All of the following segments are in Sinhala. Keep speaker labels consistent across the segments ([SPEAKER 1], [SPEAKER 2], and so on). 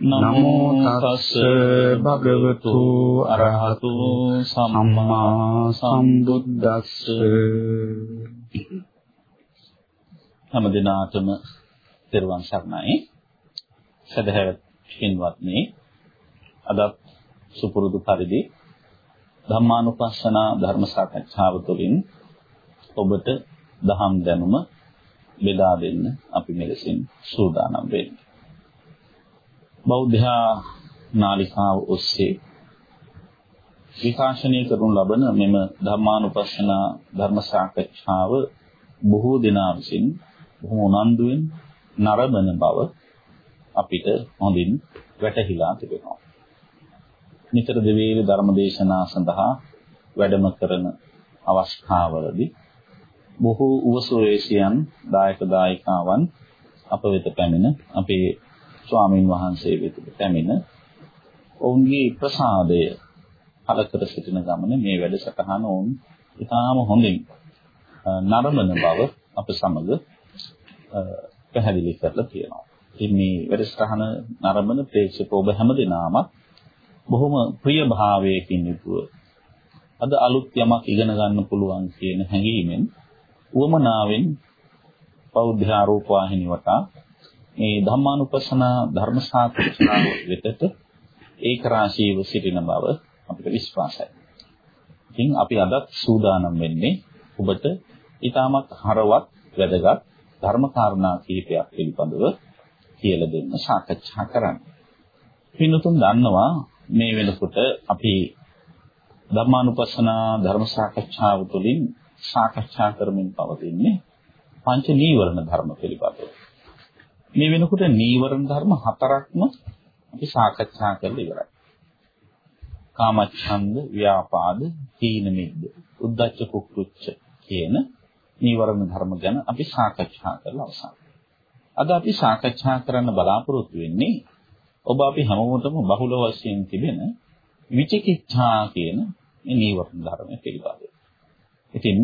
[SPEAKER 1] නමෝ තස් භගවතු අරහතු සම්මා සම්බුද්දස්ස.
[SPEAKER 2] හැම දිනාටම තෙරුවන් සරණයි. සදහැවත් පින්වත්නි අද සුපුරුදු පරිදි ධම්මානුපස්සන ධර්ම සාකච්ඡාව තුළින් ඔබට දහම් දැනුම බෙදා දෙන්න අපි මෙලෙසින් සූදානම් වෙන්නේ බෞද්ධ නාලිකාව ඔස්සේ විකාශනය කරනු ලබන මෙම ධර්මානුපස්සන ධර්ම සාකච්ඡාව බොහෝ දෙනා විසින් බොහෝ උනන්දුවෙන් නරඹන බව අපිට හොඳින් වැටහිලා තිබෙනවා. නිතර දෙවේලේ ධර්ම දේශනා සඳහා වැඩම කරන අවස්ථාවලදී බොහෝ උවසෝයසියන් දායක දායිකාවන් අප වෙත පැමිණ අපේ ස්වාමින් වහන්සේ වෙත පැමිණ ඔවුන්ගේ ප්‍රසාදය පළකර සිටින ගමන මේ වැඩසටහන ඔවුන් ඉතාම හොඳින් නරඹන බව අප සමග පැහැදිලි කරලා තියෙනවා. ඉතින් මේ වැඩසටහන නරඹන ප්‍රේක්ෂක ඔබ හැමදෙනාම බොහොම ප්‍රිය භාවයකින් යුතුව අද අලුත් යමක් ඉගෙන ගන්න පුළුවන් කියන හැඟීමෙන් උවමනාවෙන් බෞද්ධ ආරෝප වාහිනිය වටා මේ ධම්මානුපස්සන ධර්ම සාකච්ඡාව වෙතට ඒක රාශීව සිටින බව අපිට විශ්වාසයි. ඉතින් අපි අද සූදානම් වෙන්නේ ඔබට ඊටමත් හරවත් වැදගත් ධර්ම කාරණා කිහිපයක් පිළිබඳව කියලා දෙන්න සාකච්ඡා කරන්න. පින්තුන් දන්නවා මේ වෙනකොට අපි ධර්මානුපස්සන ධර්ම සාකච්ඡාව තුළින් සාකච්ඡා කරමින් පවතින්නේ පංච නීවරණ ධර්ම පිළිබඳව. මේ වෙනකොට නීවරණ ධර්ම හතරක්ම අපි සාකච්ඡා කරලා ඉවරයි. කාමච්ඡන්ද, ව්‍යාපාද, තීන මිද්ද, උද්ධච්ච කුක්කුච්ච කියන නීවරණ ධර්ම ගැන අපි සාකච්ඡා කරලා අවසන්. අද අපි සාකච්ඡා කරන්න බලාපොරොත්තු වෙන්නේ ඔබ අපි හැමෝටම බහුල වශයෙන් තිබෙන විචිකිච්ඡා කියන මේ නීවරණ ධර්මය පිළිබඳව. ඉතින්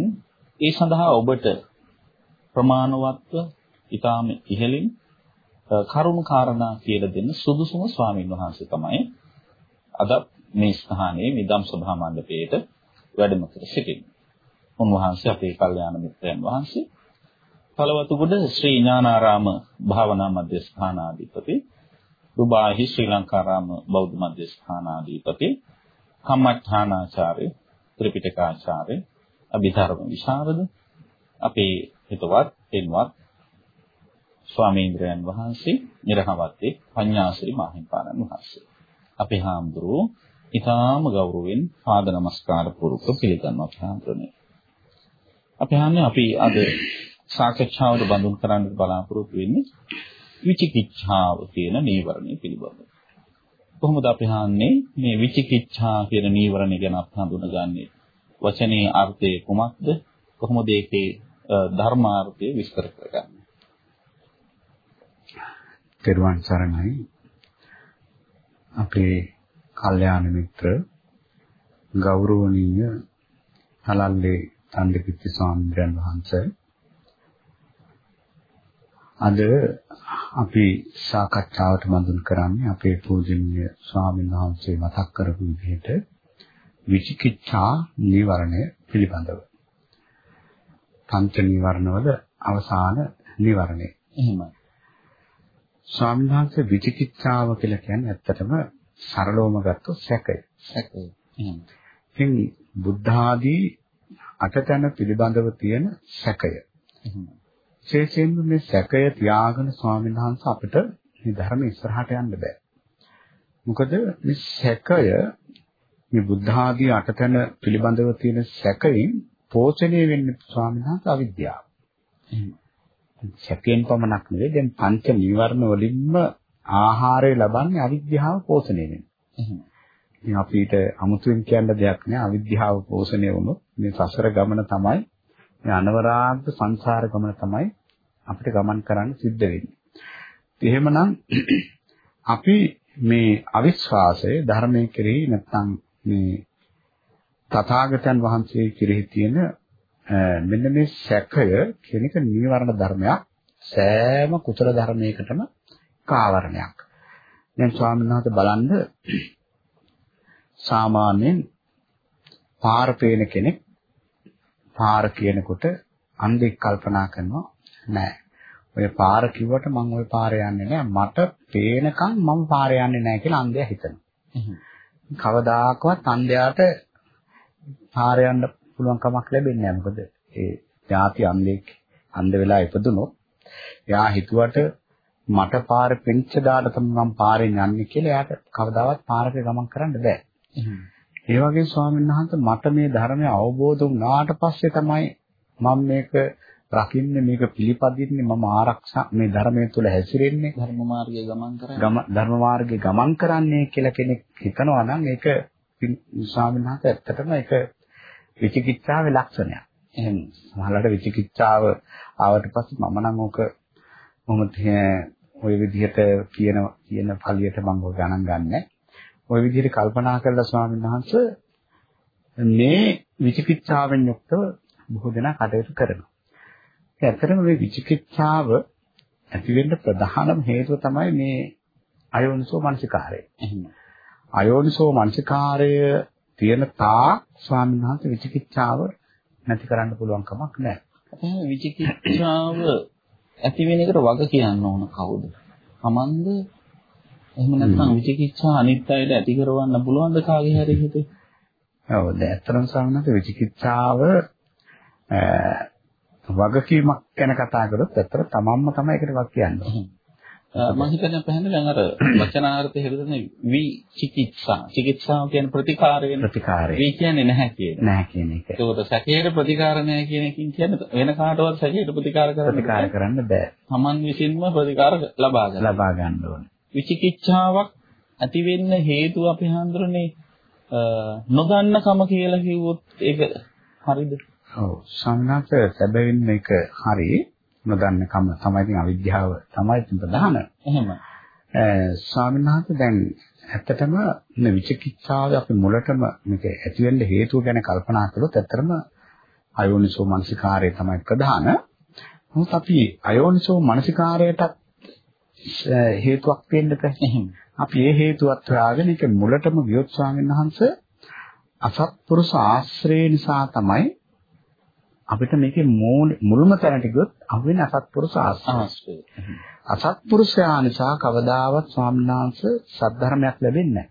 [SPEAKER 2] ඒ සඳහා ඔබට ප්‍රමාණවත්ව ඊටාම ඉහළින් කරුණු කාරණා කියලා දෙන්න සුදුසුම ස්වාමීන් වහන්සේ තමයි අද මේ ස්ථානයේ නිදම් සභා මණ්ඩපයේට වැඩම කර සිටින්නේ. උන්වහන්සේ අපේ කල්යාණ මිත්‍රයන් වහන්සේ පළවතුගොඩ ශ්‍රී ඥානාරාම භාවනා මධ්‍යස්ථානාධිපති දුබාහි ශ්‍රී ලංකාරාම බෞද්ධ මධ්‍යස්ථානාධිපති කම්මඨානාචාර්ය ත්‍රිපිටකාචාර්ය අභිධර්ම විශාරද අපේ හිතවත් පින්වත් ස්වාමීන්ද්‍රයන් වහන්සේ නිරහවත්තේ පඤ්ඤාසිරි මාහිම්පාණන් වහන්සේ. අපේ හාමුදුරුවෝ ඊටාම ගෞරවයෙන් පාද නමස්කාර පූර්වක පිළිගන්නවා හාමුදුරනේ. අපි හන්නේ අපි අද සාකච්ඡාවට බඳුන් කරන්න බලාපොරොත්තු වෙන්නේ විචිකිච්ඡාව කියන නීවරණය පිළිබඳව. කොහොමද අපි හන්නේ මේ විචිකිච්ඡා කියන නීවරණය ගැන අපි හඳුනගන්නේ? වචනේ අර්ථය කුමක්ද? කොහොමද ඒකේ ධර්මාර්ථය විස්තර කරගන්නේ?
[SPEAKER 1] තෙරුවන් සරණයි අපේ කල්යාණ මිත්‍ර ගෞරවනීය හලල්ලේ තණ්ඩකිත්ති ස්වාමීන් වහන්සේ අද අපි සාකච්ඡාවට බඳුන් කරන්නේ අපේ පූජනීය ස්වාමීන් වහන්සේ මතක් කරපු විදිහට විචිකිච්ඡා නිවරණය පිළිබඳව. පංච නිවරණවල අවසාන නිවරණය.
[SPEAKER 2] එහෙමයි.
[SPEAKER 1] ස්වාමීන් වහන්සේ විචිකිච්ඡාව කියලා කියන්නේ ඇත්තටම සරලවම ගත්තොත් සැකය.
[SPEAKER 2] සැකය.
[SPEAKER 1] ඉතින් බුද්ධ ආදී අටතන පිළිබඳව තියෙන සැකය. විශේෂයෙන්ම මේ සැකය තියාගෙන ස්වාමීන් වහන්සේ අපිට මේ ධර්ම ඉස්සරහට යන්න බෑ. මොකද මේ සැකය මේ බුද්ධ ආදී අටතන පිළිබඳව තියෙන සැකයෙන් පෝෂණය වෙන්නේ ස්වාමීන් වහන්සේ අවිද්‍යාව. සැකයෙන් පමණක් නෙවෙයි දැන් පංච නීවරණ වලින්ම ආහාරය ලබන්නේ අවිද්‍යාව පෝෂණය වෙන. එහෙනම් ඉතින් අපිට අමුතුවෙන් කියන්න දෙයක් නෑ අවිද්‍යාව පෝෂණය වුණොත් මේ සසර ගමන තමයි මේ අනවරාග සංසාර ගමන තමයි අපිට ගමන් කරන්න සිද්ධ වෙන්නේ. එහෙමනම් අපි මේ අවිශ්වාසය ධර්මයේ කෙරෙහි නැත්නම් මේ තථාගතයන් වහන්සේ කෙරෙහි තියෙන මෙන්න මේ සැකය කියන එක නීවරණ ධර්මයක් සෑම කුසල ධර්මයකටම කාවරණයක්. දැන් ස්වාමීන් වහන්සේ බලන්න සාමාන්‍යයෙන් පාර පේන කෙනෙක් පාර කියනකොට අන්ධෙක් කල්පනා කරනවා නෑ. ඔය පාර කිව්වට මම ওই පාරේ යන්නේ නෑ. මට පේනකම් මම පාරේ යන්නේ නෑ කියලා අන්ධයා හිතනවා. කවදාකවත් අන්ධයාට පාරේ යන්න පුළුවන් කමක් ලැබෙන්නේ නෑ. මොකද ඒ ಜಾති අන්ධෙක් අන්ධ වෙලා ඉපදුනොත් එයා හිතුවට මට පාර පෙන්ච දාලා තමයි මම පාරෙන් යන්නේ කියලා එයාට කවදාවත් පාරක ගමන් කරන්න බෑ. ඒ වගේ ස්වාමීන් වහන්සේ මට මේ ධර්මය අවබෝධ වුණාට පස්සේ තමයි මම මේක රකින්නේ මේක පිළිපදින්නේ මම ආරක්ෂා මේ ධර්මයේ තුල හැසිරෙන්නේ
[SPEAKER 2] ධර්ම මාර්ගයේ ගමන් කරන්නේ
[SPEAKER 1] ධර්ම මාර්ගයේ ගමන් කරන්නේ කියලා කෙනෙක් හිතනවා නම් ඒක ස්වාමීන් වහන්සේ ඇත්තටම ඒක විචිකිච්ඡාවේ ලක්ෂණයක්. එහෙනම් සමහරවිට විචිකිච්ඡාව ආවට පස්සේ මම නම් ඕක මොහොම ඔය විදිහට කියන කියන පළියට මම ඔය ගණන් ගන්නෑ. ඔය විදිහට කල්පනා කරලා ස්වාමීන් වහන්සේ මේ විචිකිච්ඡාවෙන් යුක්තව බොහෝ දෙනා කටයුතු කරනවා. ඒ ඇත්තටම මේ විචිකිච්ඡාව ඇති වෙන්න ප්‍රධානම හේතුව තමයි මේ අයෝනිසෝ මනසිකාරය.
[SPEAKER 2] එහෙනම්
[SPEAKER 1] අයෝනිසෝ මනසිකාරය තියෙන තා ස්වාමීන් වහන්සේ විචිකිච්ඡාව නැති කරන්න පුළුවන් කමක් නැහැ.
[SPEAKER 2] අපේ විචිකිච්ඡාව ඇති වෙන එකට වග කියන්න ඕන කවුද? Amand එහෙම නැත්නම් විචිකිච්ඡා අනිත් අයට ඇති කරවන්න පුළුවන්ද කාගේ හරි හිතේ?
[SPEAKER 1] ඔව් දැන් ඇත්තටම ස්වාමීන් විචිකිච්ඡාව වගකීමක් ගැන කතා කරොත් ඇත්තට තමන්ම තමයි ඒකට වක් කියන්නේ.
[SPEAKER 2] මම හිතන්නේ පැහැදිලි දැන් අර වචනාර්ථය හෙළුදන්නේ විචිකිච්ඡා. චිකිත්සාව කියන්නේ ප්‍රතිකාර වෙන
[SPEAKER 1] ප්‍රතිකාරය.
[SPEAKER 2] වි කියන්නේ නැහැ කියන.
[SPEAKER 1] නැහැ කියන එක.
[SPEAKER 2] ඒකට සැකයට ප්‍රතිකාර නැහැ කියන එකකින් කියන්නේ වෙන කාටවත් සැකයට ප්‍රතිකාර කරන්න
[SPEAKER 1] ප්‍රතිකාර කරන්න බෑ.
[SPEAKER 2] තමන් විසින්ම ප්‍රතිකාර ලබා ගන්න.
[SPEAKER 1] ලබා ගන්න ඕනේ.
[SPEAKER 2] විචිකිච්ඡාවක් ඇති වෙන්න හේතුව අපි හඳුරන්නේ නොදන්නකම කියලා කිව්වොත් ඒක හරිද?
[SPEAKER 1] ඔව් සම්නාත සැබවින් මේක හරි නොදන්නකම තමයි ඉතින් අවිද්‍යාව තමයි ප්‍රධාන.
[SPEAKER 2] එහෙම.
[SPEAKER 1] ස්වාමීන් වහන්සේ දැන් ඇත්තටම මේ විචිකිච්ඡාව අපි මුලටම මේක ඇති වෙන්න හේතුව ගැන කල්පනා කළොත් ඇත්තටම අයෝනිසෝ මනසිකාරය තමයි ප්‍රධාන. නමුත් අපි අයෝනිසෝ මනසිකාරයට හේතුවක් වෙන්න බෑ. අපි ඒ හේතුවත් හොයාගෙන ඒක මුලටම ගියොත් ස්වාමීන් වහන්සේ අසත්පුරුෂ ආශ්‍රය නිසා තමයි අපිට මේකේ මුල්ම තැනට ගියොත් අහුවෙන අසත්පුරුෂ ආශ්‍රය. අසත්පුරුෂයා නිසා කවදාවත් ස්වාමීන් වහන්සේ සද්ධර්මයක් ලැබෙන්නේ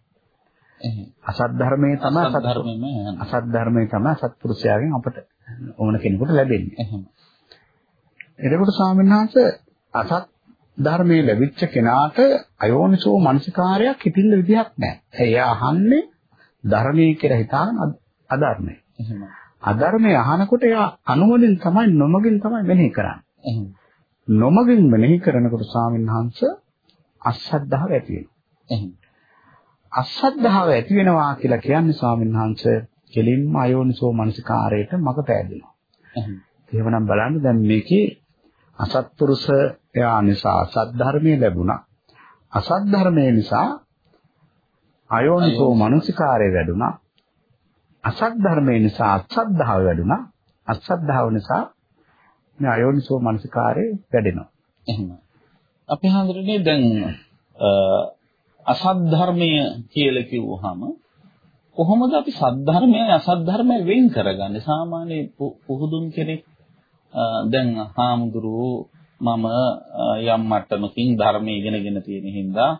[SPEAKER 1] නැහැ. අසත් ධර්මයේ තමයි අසත් ධර්මයේ අසත් ධර්මයේ තමයි අසත්පුරුෂයාගෙන් අපට ඕන කෙනෙකුට ලැබෙන්නේ. එතකොට ස්වාමීන් වහන්සේ අසත් ධර්මයේ ලැබිච්ච කෙනාට අයෝනිසෝ මනසිකාරයක් හිතින්න විදිහක් නැහැ. එයා අහන්නේ ධර්මයේ කියලා හිතාගෙන අධර්මයි. අධර්මයේ අහනකොට එයා අනුමදින් තමයි නොමගින් තමයි මෙනෙහි කරන්නේ. නොමගින් මෙනෙහි කරනකොට ස්වාමීන් වහන්සේ අසද්ධාව ඇති වෙනවා. අසද්ධාව ඇති වෙනවා කියලා කියන්නේ ස්වාමීන් වහන්සේ කෙලින්ම අයෝනිසෝ මනසිකාරයට මඟ පෑදෙනවා. එහෙමනම් බලන්න දැන් මේකේ අසත්පුරුෂයා නිසා සද්ධර්මයේ ලැබුණා. අසද්ධර්මයේ නිසා අයෝනිසෝ මනසිකාරය වැඩුණා. අසද්ධර්මයේ නිසා අසද්ධාව වැඩුණා. අසද්ධාව නිසා මේ අයෝනිසෝ මනසිකාරය වැඩෙනවා.
[SPEAKER 2] එහෙම. අපි හඳුරන්නේ දැන් අසද්ධර්මය කියලා කිව්වහම කොහොමද අපි සද්ධර්මයයි අසද්ධර්මයයි වෙන් කරගන්නේ? සාමාන්‍ය පුහුදුන් කෙනෙක් දැන් හාමුදුරුවෝ මම යම් මට්ටමකින් ධර්මයේ ඉගෙනගෙන තියෙන හින්දා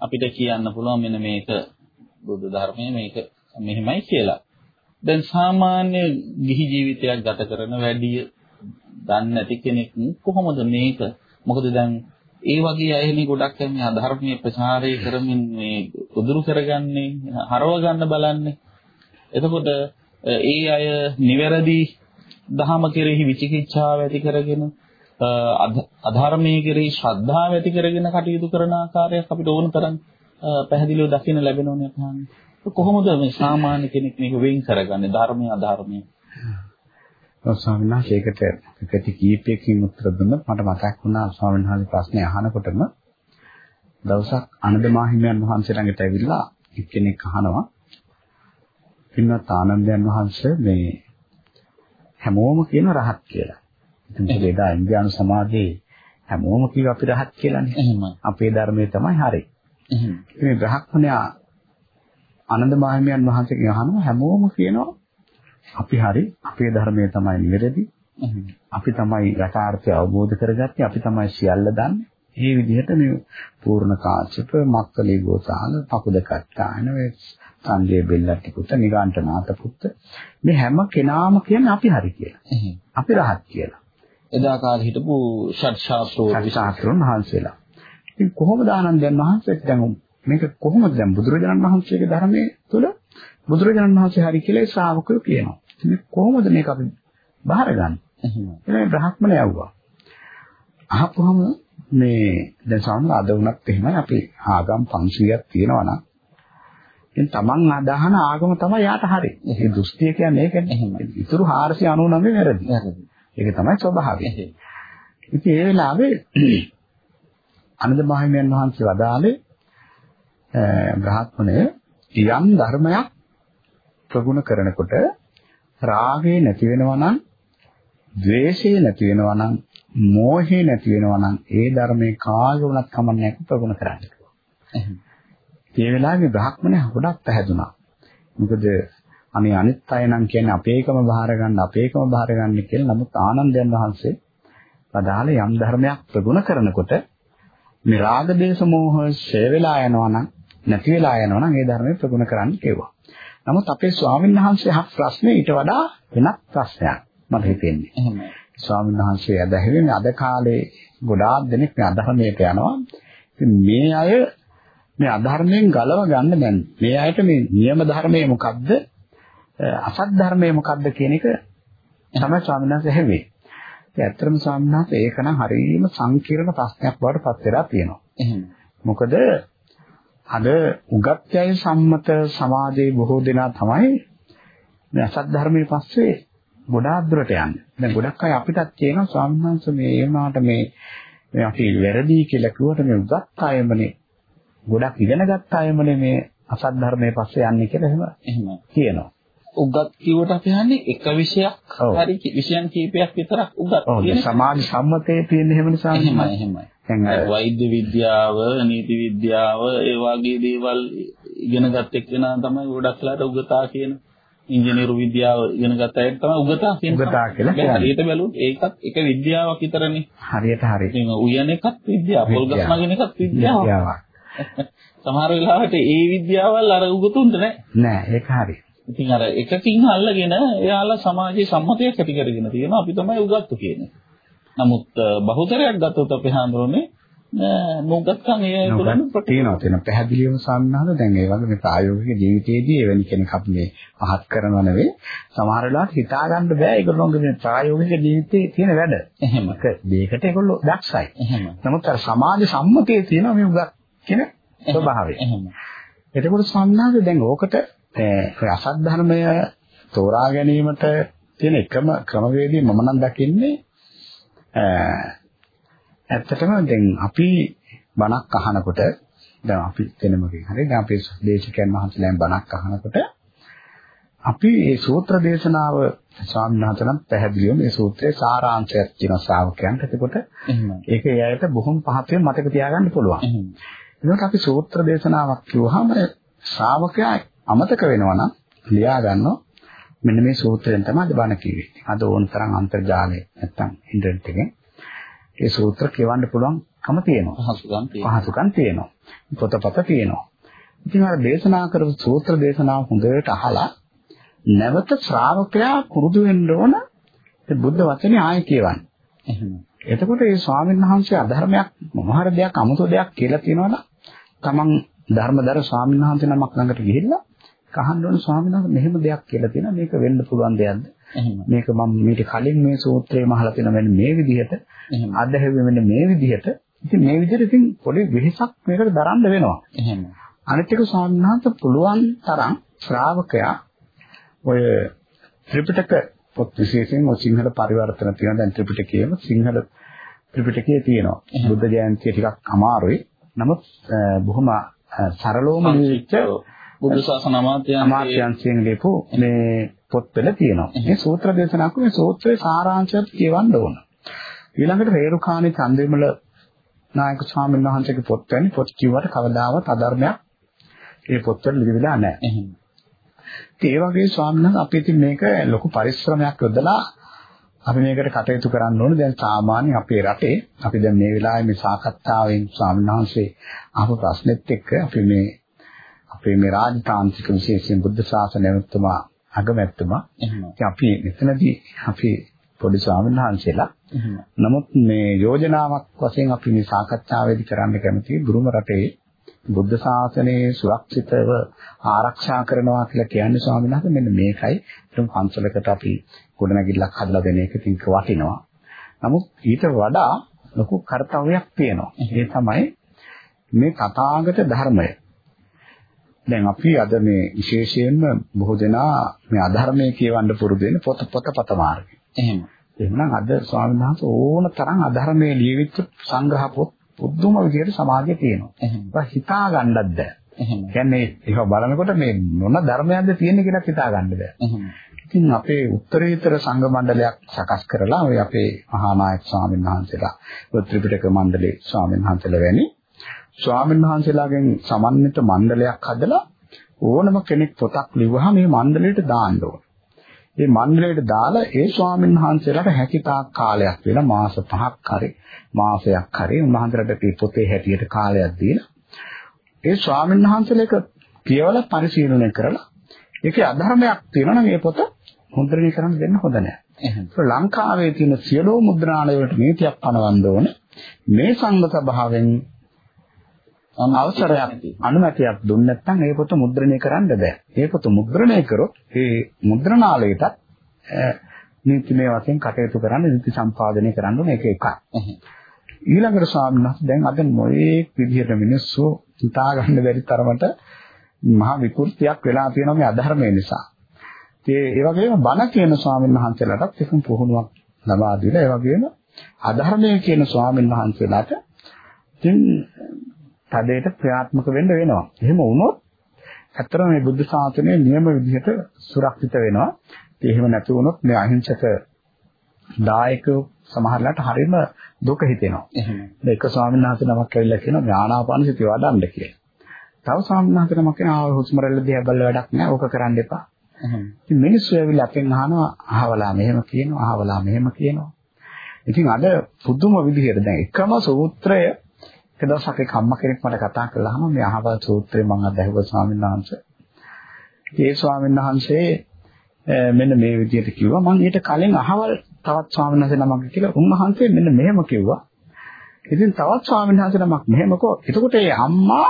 [SPEAKER 2] අපිට කියන්න පුළුවන් මෙන්න මේක බුද්ධ ධර්මයේ මේක මෙහෙමයි කියලා. දැන් සාමාන්‍ය ගිහි ජීවිතයක් ගත කරන වැඩිය දන්නේ නැති කෙනෙක් කොහොමද මේක? මොකද දැන් ඒ වගේ අයනේ ගොඩක් මේ අධර්මයේ ප්‍රචාරය කරමින් මේ උදුරු කරගන්නේ, හරව ගන්න බලන්නේ. එතකොට ඒ අය නිවැරදි දහම කෙරෙහි විචිකිච්ඡාව ඇති කරගෙන අධර්මයේ කෙරෙහි ශ්‍රද්ධාව ඇති කරගෙන කටයුතු කරන ආකාරයක් අපිට ඕන තරම් පැහැදිලිව දකින්න ලැබෙනවනේ අපහන්. කොහොමද මේ සාමාන්‍ය කෙනෙක් මේක වෙන් කරගන්නේ ධර්මයේ අධර්මයේ?
[SPEAKER 1] ස්වාමීන් වහන්සේ ඒකට ප්‍රති කීපයකින් උත්තර දුන්නත් මට මතක් වුණා ස්වාමීන් වහන්සේ ප්‍රශ්නේ අහනකොටම දවසක් අනද මාහිමියන් වහන්සේ ළඟට ඇවිල්ලා එක්කෙනෙක් අහනවා පින්වත් ආනන්දයන් වහන්සේ මේ හැමෝම කියන රහත් කියලා. ඉතින් එදා ඉන්දියානු සමාජයේ හැමෝම කිව්ව අපි රහත් කියලානේ. අපේ ධර්මයේ තමයි හරි. ඉතින් මේ බ්‍රහ්මණයා ආනන්ද මාහිමියන් වහන්සේගෙන් අහනවා හැමෝම කියනවා අපි හරි අපේ ධර්මයේ තමයි නිවැරදි. අපි තමයි යථාර්ථය අවබෝධ කරගත්තේ අපි තමයි සියල්ල දන්නේ. මේ විදිහට මේ පූර්ණ කාශ්‍යප මක්කලි ගෝසාල පකුද කට්ටායන මේ සංජය බෙල්ලට්ටි පුත්ත නිගාන්ඨනාත පුත්ත මේ හැම කෙනාම කියන්නේ අපි හරි කියලා. අපි රහත් කියලා.
[SPEAKER 2] එදා කාලේ හිටපු ෂඩ් ශාස්ත්‍රෝ
[SPEAKER 1] සත්‍යාත්‍රණ වහන්සේලා. ඉතින් කොහොමද ආනන්දයන් වහන්සේ දැන් මේක කොහොමද දැන් බුදුරජාණන් වහන්සේගේ ධර්මයේ තුල බුදුරජාණන් වහන්සේ හරි කියලා ඒ ශ්‍රාවකයෝ කියනවා. ඉතින් කොහොමද මේක අපි බාරගන්නේ?
[SPEAKER 2] එහෙම.
[SPEAKER 1] එනේ බ්‍රහ්මණ යවුවා. අහපුවම මේ දැන් සාමාන්‍ය අද වුණත් එහෙමයි අපි ආගම් 500ක් තියෙනවා නම් ඉතින් Taman අදහන ආගම තමයි යාට හරි. ඒ දෘෂ්ටිය කියන්නේ ඒකනේ.
[SPEAKER 2] එහෙමයි.
[SPEAKER 1] ඉතුරු 499 වැරදි.
[SPEAKER 2] වැරදි.
[SPEAKER 1] ඒක තමයි ස්වභාවය. ඉතින් ඒ වෙලාවේ අනන්ත මහණන් වහන්සේ වදාළේ බ්‍රහ්මණය යම් ධර්මයක් ප්‍රගුණ කරනකොට රාගේ නැති වෙනවා නම් ද්වේෂය නැති වෙනවා නම් මෝහය නැති වෙනවා නම් ඒ ධර්මයේ කාග වුණත් කමන්නේ නැහැ ප්‍රගුණ කරන්න.
[SPEAKER 2] එහෙම.
[SPEAKER 1] ඒ වෙලාවේ බ්‍රහ්මණය ගොඩක් පැහැදුනා. මොකද අනේ අනිත් අය නම් කියන්නේ අපේකම බාර ගන්න අපේකම බාර ගන්න කියලා. නමුත් ආනන්දයන් වහන්සේ වදාළ යම් ධර්මයක් ප්‍රගුණ කරනකොට මේ රාග දේශ මොහ ඡය වෙලා යනවා නම් නැති වෙලා යනවා නම් ඒ ධර්මය ප්‍රගුණ කරන්න කිව්වා. නමුත් අපේ ස්වාමීන් වහන්සේ අහ ප්‍රශ්නේ ඊට වඩා වෙනත් ප්‍රශ්නයක් මට හිතෙන්නේ.
[SPEAKER 2] එහෙම.
[SPEAKER 1] ස්වාමීන් වහන්සේ අදහින්නේ අද කාලේ ගොඩාක් දෙනෙක් මේ අධර්මයට යනවා. ඉතින් මේ අය මේ අධර්මයෙන් ගලව ගන්න දැන් මේ අයට මේ නියම ධර්මයේ මොකද්ද අසත් ධර්මයේ මොකද්ද කියන එක තමයි ස්වාමීන් වහන්සේ හැවේ. ඒ ඇත්තටම ස්වාමීන් වහන්සේ ඒක නම් හරියම සංකීර්ණ ප්‍රශ්නයක් බවට පත් වෙලා තියෙනවා.
[SPEAKER 2] එහෙම.
[SPEAKER 1] මොකද අද උගත්යය සම්මත සමාජයේ බොහෝ දෙනා තමයි මේ අසත් ධර්මයේ පස්සේ ගොඩාක් දුරට යන්නේ. දැන් ගොඩක් අය අපිටත් කියනවා ස්වාමීන් වහන්සේ මේ වුණාට මේ මේ අපි වැරදි කියලා කිව්වට මේ උගත් අයමනේ ගොඩක් ඉගෙන ගත්ත අයමනේ මේ අසත් ධර්මයේ පස්සේ යන්නේ කියලා එහෙම
[SPEAKER 2] එහෙම.
[SPEAKER 1] කියනවා.
[SPEAKER 2] උගත් කිව්වට අපි හන්නේ එක විෂයක්. හරි විෂයන් කීපයක් විතරක් උගත්
[SPEAKER 1] ඔව්. සමාජ සම්මතයේ තියෙන එහෙම නිසා
[SPEAKER 2] එහෙමයි එහෙමයි.
[SPEAKER 1] දැන්
[SPEAKER 2] වෛද්‍ය විද්‍යාව, නීති විද්‍යාව, ඒ වගේ දේවල් ඉගෙන ගත් එක්කෙනා තමයි ගොඩක් වෙලාට උගතා කියන ඉංජිනේරු විද්‍යාව ඉගෙන ගත්ත අය තමයි උගතා කියන
[SPEAKER 1] උගතා කියලා කියන්නේ.
[SPEAKER 2] හරියට බැලුවොත් ඒකත් එක විද්‍යාවක් විතරනේ.
[SPEAKER 1] හරියට හරි.
[SPEAKER 2] ඉතින් උයන එකත් විද්‍යාව, පොල්ගස්
[SPEAKER 1] විද්‍යාව.
[SPEAKER 2] නගින එකත් විද්‍යාව.
[SPEAKER 1] විද්‍යාවක්.
[SPEAKER 2] සමහර වෙලාවට ඒ විද්‍යාවල් අර උගතුන්ට නෑ.
[SPEAKER 1] නෑ ඒක හරි.
[SPEAKER 2] ඉතින් අර එකකින් අල්ලගෙන එයාලා සමාජයේ සම්මතයක් ඇති කරගෙන තියෙනවා අපි තමයි උගත්තු කියන්නේ. නමුත් බහුතරයක් ගත්තොත් අපි හඳුරන්නේ නුගත්කම් ඒ තුළම
[SPEAKER 1] තියෙනවා තියෙන පැහැදිලිවම සම්මාන දැන් ඒ වගේ මේ ප්‍රායෝගික ජීවිතයේදී එවැනි කෙනෙක් අපි මේ පහත් කරනව නෙවෙයි සමහර වෙලාවට හිතා ගන්න බෑ ඒගොල්ලෝගේ මේ ප්‍රායෝගික ජීවිතයේ තියෙන වැඩ.
[SPEAKER 2] එහෙම.
[SPEAKER 1] දෙයකට ඒගොල්ලෝ දක්ෂයි.
[SPEAKER 2] එහෙම.
[SPEAKER 1] නමුත් අර සමාජ සම්මතයේ තියෙන මේ උගත් කියන ස්වභාවය.
[SPEAKER 2] එහෙම.
[SPEAKER 1] එතකොට සම්මානද දැන් ඕකට ඒ අසත් ධර්මය තෝරා ගැනීමට තියෙන එකම ක්‍රමවේදය මම නම් දකින්නේ ඇත්තටම දැන් අපි බණක් අහනකොට දැන් අපි දෙනමකින් හරි දැන් අපි දේශකයන් වහන්සේලාගෙන් බණක් අහනකොට අපි මේ සූත්‍ර දේශනාව ස්වාමීන් වහන්සේනම් පැහැදිලිවම මේ සූත්‍රයේ සාරාංශයක් තියෙන ශ්‍රාවකයන්ට එතකොට. ඒක ඒ අයට බොහොම පහතෙන් මතක තියාගන්න පුළුවන්. එතකොට අපි සූත්‍ර දේශනාවක් කිව්වහම ශ්‍රාවකයා අමතක වෙනවා නම් ලියා ගන්නවා මෙන්න මේ සූත්‍රයෙන් තමයි අද බණ කිව්වේ. අද ඕන තරම් අන්තර්ජාලය නැත්තම් ඉන්ටර්නෙට් එකෙන් ඒ සූත්‍ර කියවන්න පුළුවන්කම තියෙනවා.
[SPEAKER 2] පහසුකම් තියෙනවා.
[SPEAKER 1] පහසුකම් තියෙනවා. පොතපත තියෙනවා. ඉතින් අර දේශනා කරපු සූත්‍ර දේශනාව හොඳට අහලා නැවත ශ්‍රාවකයා පුරුදු වෙන්න ඕන ඒ බුද්ධ වචනේ ආයෙ කියවන්න.
[SPEAKER 2] එහෙම.
[SPEAKER 1] එතකොට මේ ස්වාමීන් වහන්සේ අධර්මයක් මොහර දෙයක් අමුතු දෙයක් කියලා කියනවනම් තමන් ධර්මදර ස්වාමීන් වහන්සේ නමක් ළඟට ගිහිල්ලා කහන්න ඕන ස්වාමීන් වහන්සේ මෙහෙම දෙයක් කියලා තියෙනවා මේක වෙන්න පුළුවන් දෙයක්ද. මේක මම මීට කලින් මේ සූත්‍රයේ මහලා තියෙන මෙන්න මේ විදිහට. අද හැවෙන්නේ මෙන්න මේ විදිහට ඉතින් මේ විදිහට ඉතින් පොඩි වෙහසක් මේකට දරන්න වෙනවා
[SPEAKER 2] එහෙම.
[SPEAKER 1] අනිත් එක ස්වාමීන් වහන්සේ පුළුවන් තරම් ශ්‍රාවකයා ඔය ත්‍රිපිටක පොත් විශේෂයෙන් ඔය සිංහල පරිවර්තන තියෙනවා දැන් ත්‍රිපිටකයේම සිංහල ත්‍රිපිටකයේ තියෙනවා. බුද්ධ ජයන්තිය ටිකක් අමාරුයි. නමුත් බොහොම සරලවම ලියවිච්ච
[SPEAKER 2] බුදු ශාසන
[SPEAKER 1] අමාත්‍යංශයෙන් ලියපු මේ පොත්වල තියෙනවා. මේ සූත්‍ර දේශනාවක මේ සූත්‍රයේ සාරාංශය කියවන්න ඕන. ඊළඟට රේරුකාණේ චන්දවිමල නායක ස්වාමීන් වහන්සේගේ පොත් වැනි පොත් කිව්වට කවදාවත් අධර්මයක් ඒ පොත්වල ලියවිලා නැහැ. ඒ වගේ ස්වාමීන් වහන්සේ අපි ඉතින් මේක ලොකු පරිශ්‍රමයක් යොදලා අපි මේකට කටයුතු කරන්න ඕනේ. දැන් සාමාන්‍ය අපේ රටේ අපි දැන් මේ වෙලාවේ මේ සාකච්ඡාවෙන් ස්වාමීන් වහන්සේ අහපු ප්‍රශ්නෙත් එක්ක අපි මේ අපේ මේ රාජතාන්ත්‍රික විශේෂයෙන් බුද්ධ ශාසනය උතුමා අගමැතිතුමා අපි මෙතනදී අපි පොඩි ස්වාමීන් වහන්සේලා නමුත් මේ යෝජනාවක් වශයෙන් අපි මේ සාකච්ඡාවේදී කරන්න කැමති බුරුම රටේ බුද්ධ ශාසනයේ සුරක්ෂිතව ආරක්ෂා කරනවා කියලා කියන්නේ ස්වාමීන් වහන්සේ මෙන්න මේකයි. ඒතුම් පන්සලකට අපි ගොඩනැගිල්ලක් හදලා දෙන එක ඉතින් වටිනවා. නමුත් ඊට වඩා ලොකු කාර්යයක් තියෙනවා. ඒ තමයි මේ තථාගත ධර්මය. දැන් අපි අද මේ විශේෂයෙන්ම බොහෝ දෙනා මේ අධර්මයේ කියවන්න පුරුදු වෙන පොත පොත පත මාර්ගය.
[SPEAKER 2] එහෙම.
[SPEAKER 1] එහෙනම් අද ස්වාමීන් වහන්සේ ඕන තරම් අධර්මයේ ලියවිච්ච සංග්‍රහ පොත් පුදුම විදිහට සමාජයේ තියෙනවා.
[SPEAKER 2] එහෙම.
[SPEAKER 1] ඒක හිතා ගන්නත් බෑ.
[SPEAKER 2] එහෙම.
[SPEAKER 1] කියන්නේ ඒක බලනකොට මේ මොන ධර්මයක්ද තියෙන්නේ කියලා හිතා ගන්න බෑ.
[SPEAKER 2] එහෙම.
[SPEAKER 1] ඉතින් අපේ උත්තරීතර සංඝ මණ්ඩලයක් සකස් කරලා ඔය අපේ මහා නායක ස්වාමීන් වහන්සේලා ත්‍රිපිටක මණ්ඩලේ ස්වාමීන් වහන්සේලා වැනි ස්වාමීන් වහන්සේලාගෙන් සමන්විත මණ්ඩලයක් හදලා ඕනම කෙනෙක් පොතක් ලිව්වහම මේ මණ්ඩලයට දාන්න ඕන. මේ මණ්ඩලයට දාලා ඒ ස්වාමීන් වහන්සේලාට හැකිතාක් කාලයක් වෙලා මාස 5ක් හරි මාසයක් හරි උන්වහන්සේලාට මේ පොතේ හැටියට කාලයක් දීලා ඒ ස්වාමීන් වහන්සේලා එක කියවලා පරිශීලනය කරලා ඒකේ අධර්මයක් තියෙනවා නම් මේ පොත මුද්‍රණය කරන්න දෙන්න හොඳ නැහැ.
[SPEAKER 2] එහෙම.
[SPEAKER 1] ලංකාවේ තියෙන සියලු මුද්‍රණාලය වලට නීතියක් පනවන්න ඕන. මේ සංඝ සභාවෙන් අවසරයක් අනුමැතියක් දුන්නේ නැත්නම් ඒ පොත මුද්‍රණය කරන්න බෑ. ඒ පොත මුද්‍රණය කරොත් ඒ මුද්‍රණාලයටත් නීතිමය වශයෙන් කටයුතු කරන්න නීති සම්පාදනය කරන්න ඕන ඒක එකයි. ඊළඟට ස්වාමීන් වහන්සේ දැන් අද මොයේ විදිහට මිනිස්සු හිතා ගන්න බැරි තරමට මහා විකෘතියක් වෙලා තියෙනවා මේ අධර්මය නිසා. ඒ ඒ වගේම බණ කියන ස්වාමීන් වහන්සේලාටත් එකම පුහුණුවක් ලබා දීලා ඒ වගේම අධර්මය කියන ස්වාමීන් වහන්සේලාට ඉතින් තදයට ක්‍රියාත්මක වෙන්න වෙනවා. එහෙම වුණොත් ඇත්තටම මේ බුද්ධ ශාසනය නියම විදිහට සුරක්ෂිත වෙනවා. ඒ එහෙම නැති වුණොත් මේ අහිංසක දායක සමහරලාට හරියම දුක හිතෙනවා.
[SPEAKER 2] එහෙම.
[SPEAKER 1] ඒක ස්වාමීන් වහන්සේ නමක් ඇවිල්ලා කියනවා ඥානාපාන සතිය වඩන්න කියලා. තව ස්වාමීන් වහන්සේ නමක් කියනවා ආව හුස්ම රැල්ල දිහා බලලා වැඩක් නැහැ. ඕක කරන්න එපා. ඉතින් මිනිස්සු ඇවිල්ලා අපෙන් අහනවා අහවලා මෙහෙම කියනවා අහවලා මෙහෙම කියනවා. ඉතින් අද පුදුම විදිහට දැන් එකම සූත්‍රය එක දවසක් එක අම්මා කෙනෙක් මට කතා කළාම මේ අහවල් සූත්‍රය මම අද ඇහුවා ස්වාමීන් වහන්සේ. ඒ ස්වාමීන් වහන්සේ මෙන්න මේ විදිහට කිව්වා මම ඊට කලින් අහවල් තවත් ස්වාමීන් වහන්සේ නමක් කියලා උන්වහන්සේ මෙන්න මෙහෙම කිව්වා. ඉතින් තවත් ස්වාමීන් වහන්සේ නමක් මෙහෙම කෝ. එතකොට ඒ අම්මා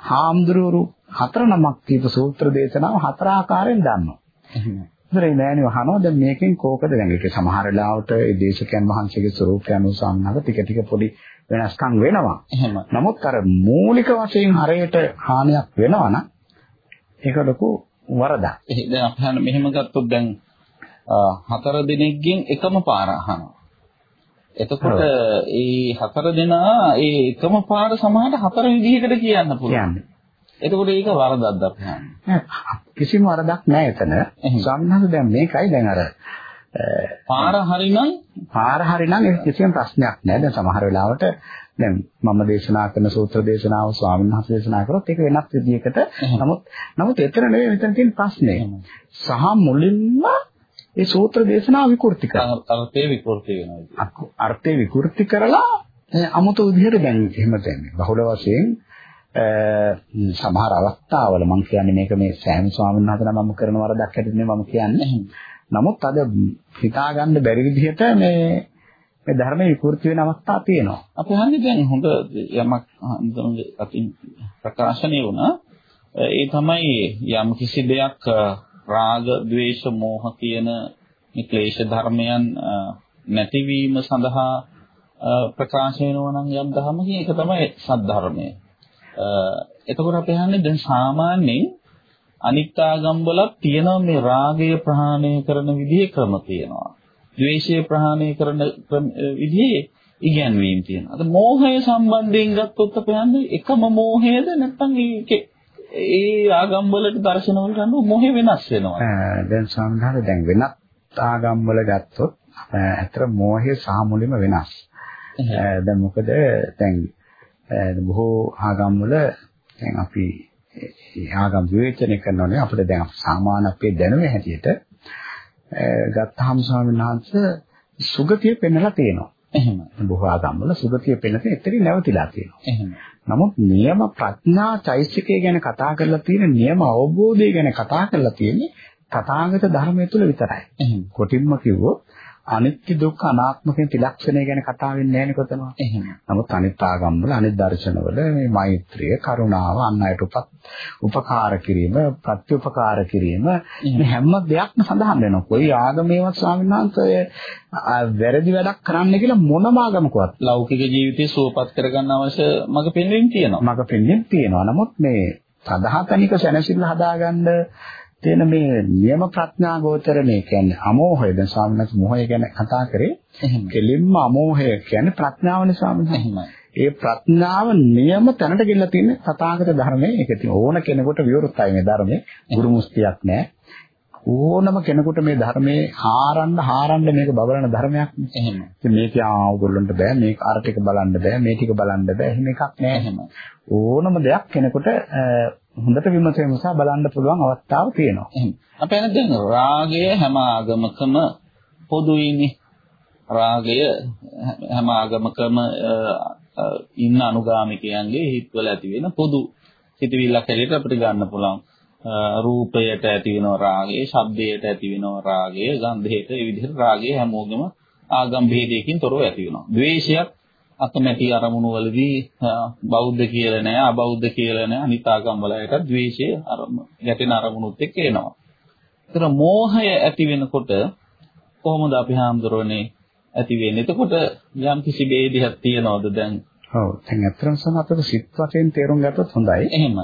[SPEAKER 1] හාමුදුරුවෝ හතර නමක් කියප සූත්‍ර දේශනාව හතර ආකාරයෙන් දන්නවා.
[SPEAKER 2] එහෙම.
[SPEAKER 1] ඉතින් නෑනේ අහනවා දැන් මේකෙන් කෝකද දැන් ඒක සමහර වෙලාවට ඒ දේශකයන් වහන්සේගේ ස්වરૂපය අනුව සම්නව ටික ටික පොඩි වෙනස්කම් වෙනවා.
[SPEAKER 2] එහෙම.
[SPEAKER 1] නමුත් අර මූලික වශයෙන් හරයට හානියක් වෙනවා නම් ඒක ලොකු වරදක්.
[SPEAKER 2] දැන් අපි හන මෙහෙම ගත්තොත් දැන් හතර දිනෙකගෙන් එකම පාර අහනවා. එතකොට ඒ හතර දෙනා ඒ එකම පාර සමහරට හතර විදිහකට කියන්න පුළුවන්. එතකොට ඒක වරදක්ද අපි හන්නේ.
[SPEAKER 1] නෑ, කිසිම වරදක් නෑ එතන. සම්හස දැන් මේකයි දැන් අර
[SPEAKER 2] පාර හරිනම්
[SPEAKER 1] පාර හරිනම් ඒක කිසිම ප්‍රශ්නයක් නෑ. දැන් සමහර වෙලාවට දැන් මම දේශනා කරන සූත්‍ර දේශනාව ස්වාමීන් වහන්සේ දේශනා කරොත් ඒක වෙනස් විදිහකට
[SPEAKER 2] එහෙම.
[SPEAKER 1] නමුත් නමුත් එතන නෙවෙයි මෙතන තියෙන ප්‍රශ්නේ. සහ මුලින්ම ඒ සූත්‍ර දේශනාව විකෘති කරනවා.
[SPEAKER 2] අර්ථය විකෘති වෙනවා.
[SPEAKER 1] අර්ථය විකෘති කරලා අමුතු විදිහට දැන් එහෙම දැන්නේ. බහුල වශයෙන් සමහර අවස්ථාවල මම කියන්නේ මේක මේ සෑම ස්වාමීන් වහන්සේ නමම කරන වරදක් හැටියට මම කියන්නේ.
[SPEAKER 2] එහෙම.
[SPEAKER 1] නමුත් අද හිතා ගන්න බැරි විදිහට මේ මේ ධර්මයේ විකෘති වෙන අවස්ථා තියෙනවා.
[SPEAKER 2] අපි හන්නේ දැන් හොඳ යමක් හඳුනගේ අතින් ප්‍රකාශනය වුණා. ඒ තමයි යම් කිසි දෙයක් අ, රාග, ద్వේෂ, මෝහ කියන මේ ක්ලේශ ධර්මයන් අ, නැතිවීම සඳහා අ, ප්‍රකාශ වෙනවා නම් යම් ධර්මකින් ඒක තමයි සද්ධර්මය. අ, එතකොට අපි හන්නේ දැන් සාමාන්‍යයෙන් අනිත් ආගම් වලත් තියෙනවා මේ රාගය ප්‍රහාණය කරන විදිහේ ක්‍රම තියෙනවා. ද්වේෂය ප්‍රහාණය කරන විදිහේ ඉගැන්වීම් තියෙනවා. අද මෝහය සම්බන්ධයෙන් ගත්තොත් අපි හන්නේ එකම මෝහයද නැත්නම් ඒකේ ඒ ආගම් වලට දර්ශන වලට අනුව මොහේ වෙනස් වෙනවා.
[SPEAKER 1] දැන් සාමාන්‍යයෙන් දැන් වෙනත් ආගම් වල ගත්තොත් ඇත්තට මෝහය සාමුලින්ම වෙනස්. දැන් මොකද දැන් බොහෝ ආගම් වල දැන් අපි ආගම් විවේචනය කරනෝනේ අපිට දැන් සාමාන්‍ය අපේ දැනුමේ හැටියට ගත්තාම ස්වාමීන් වහන්සේ සුගතිය පෙන්වලා තියෙනවා.
[SPEAKER 2] එහෙම.
[SPEAKER 1] බොහෝ ආගම් වල සුගතිය පෙන්වලා එතනින් නැවතිලා තියෙනවා.
[SPEAKER 2] එහෙම.
[SPEAKER 1] නමුත් නියම ප්‍රඥා චෛසිකය ගැන කතා කරලා තියෙන නියම අවබෝධය ගැන කතා කරලා තියෙන්නේ තථාගත ධර්මය තුල විතරයි.
[SPEAKER 2] එහෙම.
[SPEAKER 1] කොටින්ම කිව්වොත් අනිත්‍ය දුක්ඛ අනාත්ම කියන ත්‍රිලක්ෂණය ගැන කතා වෙන්නේ නැහැ නේ කොතනවත්.
[SPEAKER 2] එහෙම.
[SPEAKER 1] නමුත් අනිත් ආගම්වල අනිත් දර්ශනවල මේ මෛත්‍රිය, කරුණාව, අන් අයට උපකාර කිරීම, ප්‍රත්‍යුපකාර කිරීම මේ හැම දෙයක්ම සඳහන් වෙනවා. කොයි ආගමේවත් ස්වාමීන් වහන්සේ වැරදි වැඩක් කරන්න කියලා මොනම ආගමකවත්
[SPEAKER 2] ලෞකික ජීවිතේ සුවපත් කරගන්න අවශ්‍ය මඟ පෙන්වීම තියෙනවා.
[SPEAKER 1] මඟ පෙන්වීම තියෙනවා. නමුත් මේ සදාතනික සැනසෙල්ල හදාගන්න තියෙන මේ නියම ප්‍රඥා ගෝචර මේ කියන්නේ අමෝහය දැන් ස්වාමීන් මොහය ගැන කතා කරේ කෙලින්ම අමෝහය කියන්නේ ප්‍රඥාවනේ ස්වාමීන් වහන්සේ. ඒ ප්‍රඥාව නියම තැනට ගෙල්ලා තියෙන තථාගත ධර්මයේ ඒක ඉතින් ඕන කෙනෙකුට විවෘතයි මේ ධර්මයේ ගුරු මුස්තියක් නැහැ. ඕනම කෙනෙකුට මේ ධර්මයේ හාරන්න හාරන්න මේක බබලන ධර්මයක්.
[SPEAKER 2] එහෙම.
[SPEAKER 1] ඉතින් මේක ආවගොල්ලන්ට බෑ මේක අර ටික බලන්න බෑ මේ ටික බලන්න බෑ එහෙම එකක් නෑ.
[SPEAKER 2] එහෙම.
[SPEAKER 1] ඕනම දෙයක් කෙනෙකුට හොඳට විමසීම නිසා බලන්න පුළුවන් අවස්ථාවක් තියෙනවා.
[SPEAKER 2] එහෙනම් අපේ දැන් රාගය හැම ආගමකම පොදුයිනේ. රාගය හැම ආගමකම ඉන්න අනුගාමිකයන්ගේ හිතවල ඇති වෙන පොදු සිතවිල්ලක් හැටියට අපිට ගන්න පුළුවන්. රූපයට ඇති වෙන රාගය, ශබ්දයට ඇති වෙන රාගය, ගන්ධයට ඒ විදිහට රාගය හැමෝගෙම ආගම් භේදයකින් තොරව ඇති වෙනවා. ද්වේෂයක් අකමැති අරමුණු වලදී බෞද්ධ කියලා නෑ අබෞද්ධ කියලා නෑ අනිත් ආගම් වලට ද්වේෂය ගැටෙන අරමුණුත් එක්ක එනවා. ඒතර මෝහය ඇති වෙනකොට කොහොමද අපි හාමුදුරනේ ඇති වෙන්නේ? එතකොට යම් කිසි ભેදයක් තියනවද දැන්?
[SPEAKER 1] ඔව් දැන් අත්‍තරම සම අපේ සිත් වශයෙන් තේරුම් ගත්තොත් හොඳයි.
[SPEAKER 2] එහෙම.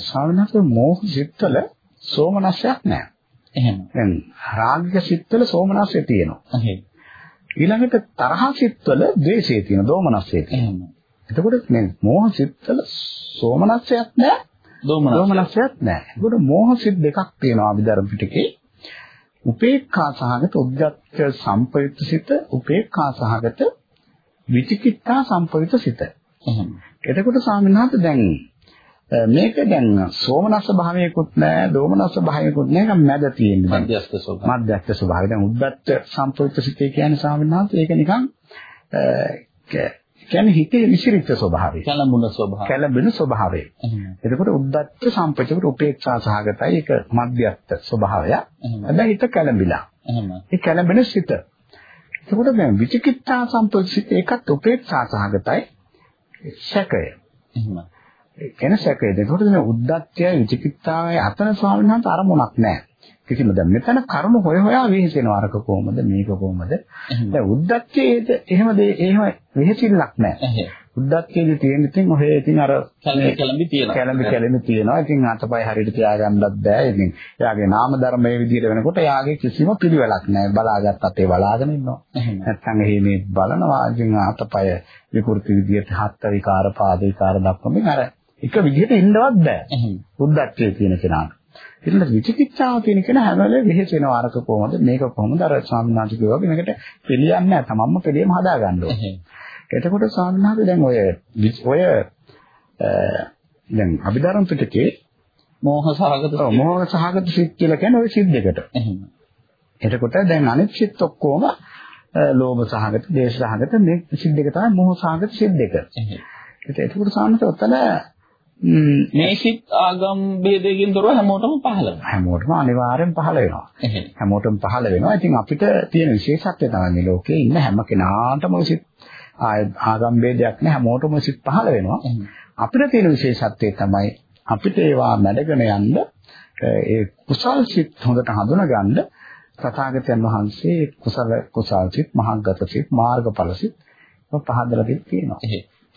[SPEAKER 1] ස්වාමීනාත් මෝහ සිත්වල සෝමනස්යක් නෑ.
[SPEAKER 2] එහෙම.
[SPEAKER 1] දැන් රාගික සිත්වල සෝමනස්ය තියෙනවා.
[SPEAKER 2] එහෙම.
[SPEAKER 1] ඊළඟට තරහ සිත්වල ද්වේෂය තියෙන දෝමනස්ය තියෙනවා. එතකොට මේ මෝහ සිත්වල සෝමනස්යක් නැහැ. දෝමනස්යක් නැහැ. ඒකට මෝහ සිත් දෙකක් තියෙනවා අභිධර්ම පිටකේ. උපේක්ඛා සහගත උද්ගත සම්පයුක්ත සිත, උපේක්ඛා සහගත විචිකිත්තා සම්පයුක්ත සිත.
[SPEAKER 2] එහෙනම්
[SPEAKER 1] එතකොට ස්වාමීන් වහන්සේ දැන් මේක දැන් සෝමනස්ස භාවයකුත් නැහැ දෝමනස්ස භාවයකුත් නැහැ ඒක මැද තියෙන
[SPEAKER 2] මධ්‍යස්ථ ස්වභාවය.
[SPEAKER 1] මධ්‍යස්ථ ස්වභාවය. දැන් උද්දත්ත සම්ප්‍රයුක්ත සිතේ කියන්නේ ස්වාමීන් වහන්සේ. ඒක නිකන් කියන්නේ හිතේ විසිරිච්ච ස්වභාවය.
[SPEAKER 2] කලමුණ ස්වභාවය.
[SPEAKER 1] කැළඹෙන ස්වභාවය. එතකොට උද්දත්ත සම්ප්‍රයුක්ත උපේක්ෂා සහගතයි. ඒක මධ්‍යස්ථ ස්වභාවය හැබැයි හිත
[SPEAKER 2] එහෙම
[SPEAKER 1] ඒ කැළඹෙන සිත. එතකොට දැන් විචිකිත්තා සිත ඒකත් උපේක්ෂා සහගතයි. සැකය
[SPEAKER 2] එහෙම
[SPEAKER 1] කියන සැකයද. ඒකට මේ උද්දච්චය විචිකිත්සාවයි අතන ස්වාමීන් වහන්සේ අරමුණක් නැහැ. කිසිම දැන් මෙතන කරුණ හොය හොයා වෙහෙසෙනවා අරක කොහමද මේක කොහමද. දැන් උද්දච්චයේද එහෙම එහෙම වෙහෙසිල්ලක් නැහැ. උද්දච්චයේදී තියෙන ඉතින් ඔහේ ඉතින් අර
[SPEAKER 2] කැළඹි තියෙනවා.
[SPEAKER 1] කැළඹි කැළඹි තියෙනවා. ඉතින් අතපය හරියට තියාගන්නත් බෑ. ඉතින් එයාගේ නාම ධර්ම මේ විදිහට වෙනකොට එයාගේ කිසිම පිළිවෙලක් නැහැ. බලාගත්තත් ඒ බලාගෙන ඉන්නවා. නැත්තම් එහි මේ බලනවා. ඉතින් අතපය විකෘති විදිහට හත් විකාර පාද විකාර දක්වමින් අර එක විදිහට ඉන්නවත් බෑ. උද්දච්චය තියෙන කෙනාට. ඊළඟ විචිකිච්ඡාව තියෙන කෙනා හැම වෙලේම වෙහෙසෙනවා අරක කොහොමද මේක කොහොමද අර ස්වාමීන් වහන්සේ කිව්වා වගේ මේකට පිළියන්නේ නැහැ. තමන්ම පිළියම හදා ගන්න ඕනේ. එතකොට ස්වාමීන් වහන්සේ දැන් ඔය ඔය දැන් අභිධර්ම පිටකේ
[SPEAKER 2] මෝහ සහගත
[SPEAKER 1] මෝහ සහගත සිත් කියලා කියන්නේ ওই සිත් දෙකට. එතකොට දැන් අනිත් සිත් ඔක්කොම ලෝභ සහගත, දේශ සහගත මේ සිත් දෙක තමයි මෝහ සහගත සිත් දෙක.
[SPEAKER 2] එහෙම.
[SPEAKER 1] එතකොට සාන්නත ඔතන
[SPEAKER 2] මේ සිත් ආගම් ભેදයෙන් තොරව හැමෝටම පහළ වෙනවා.
[SPEAKER 1] හැමෝටම අනිවාර්යෙන් පහළ වෙනවා. හැමෝටම පහළ වෙනවා. ඉතින් අපිට තියෙන විශේෂත්වය තමයි මේ ලෝකේ ඉන්න හැම කෙනාටම සිත් ආගම් ભેදයක් නෑ හැමෝටම සිත් පහළ වෙනවා. අපිට තියෙන විශේෂත්වය තමයි අපිට ඒවා මැඩගෙන යන්න ඒ කුසල් සිත් හොඳට හඳුනගන්න තථාගතයන් වහන්සේ කුසල කුසල් සිත්, මහාගත සිත්, මාර්ගඵල සිත් පහදලා තියෙනවා.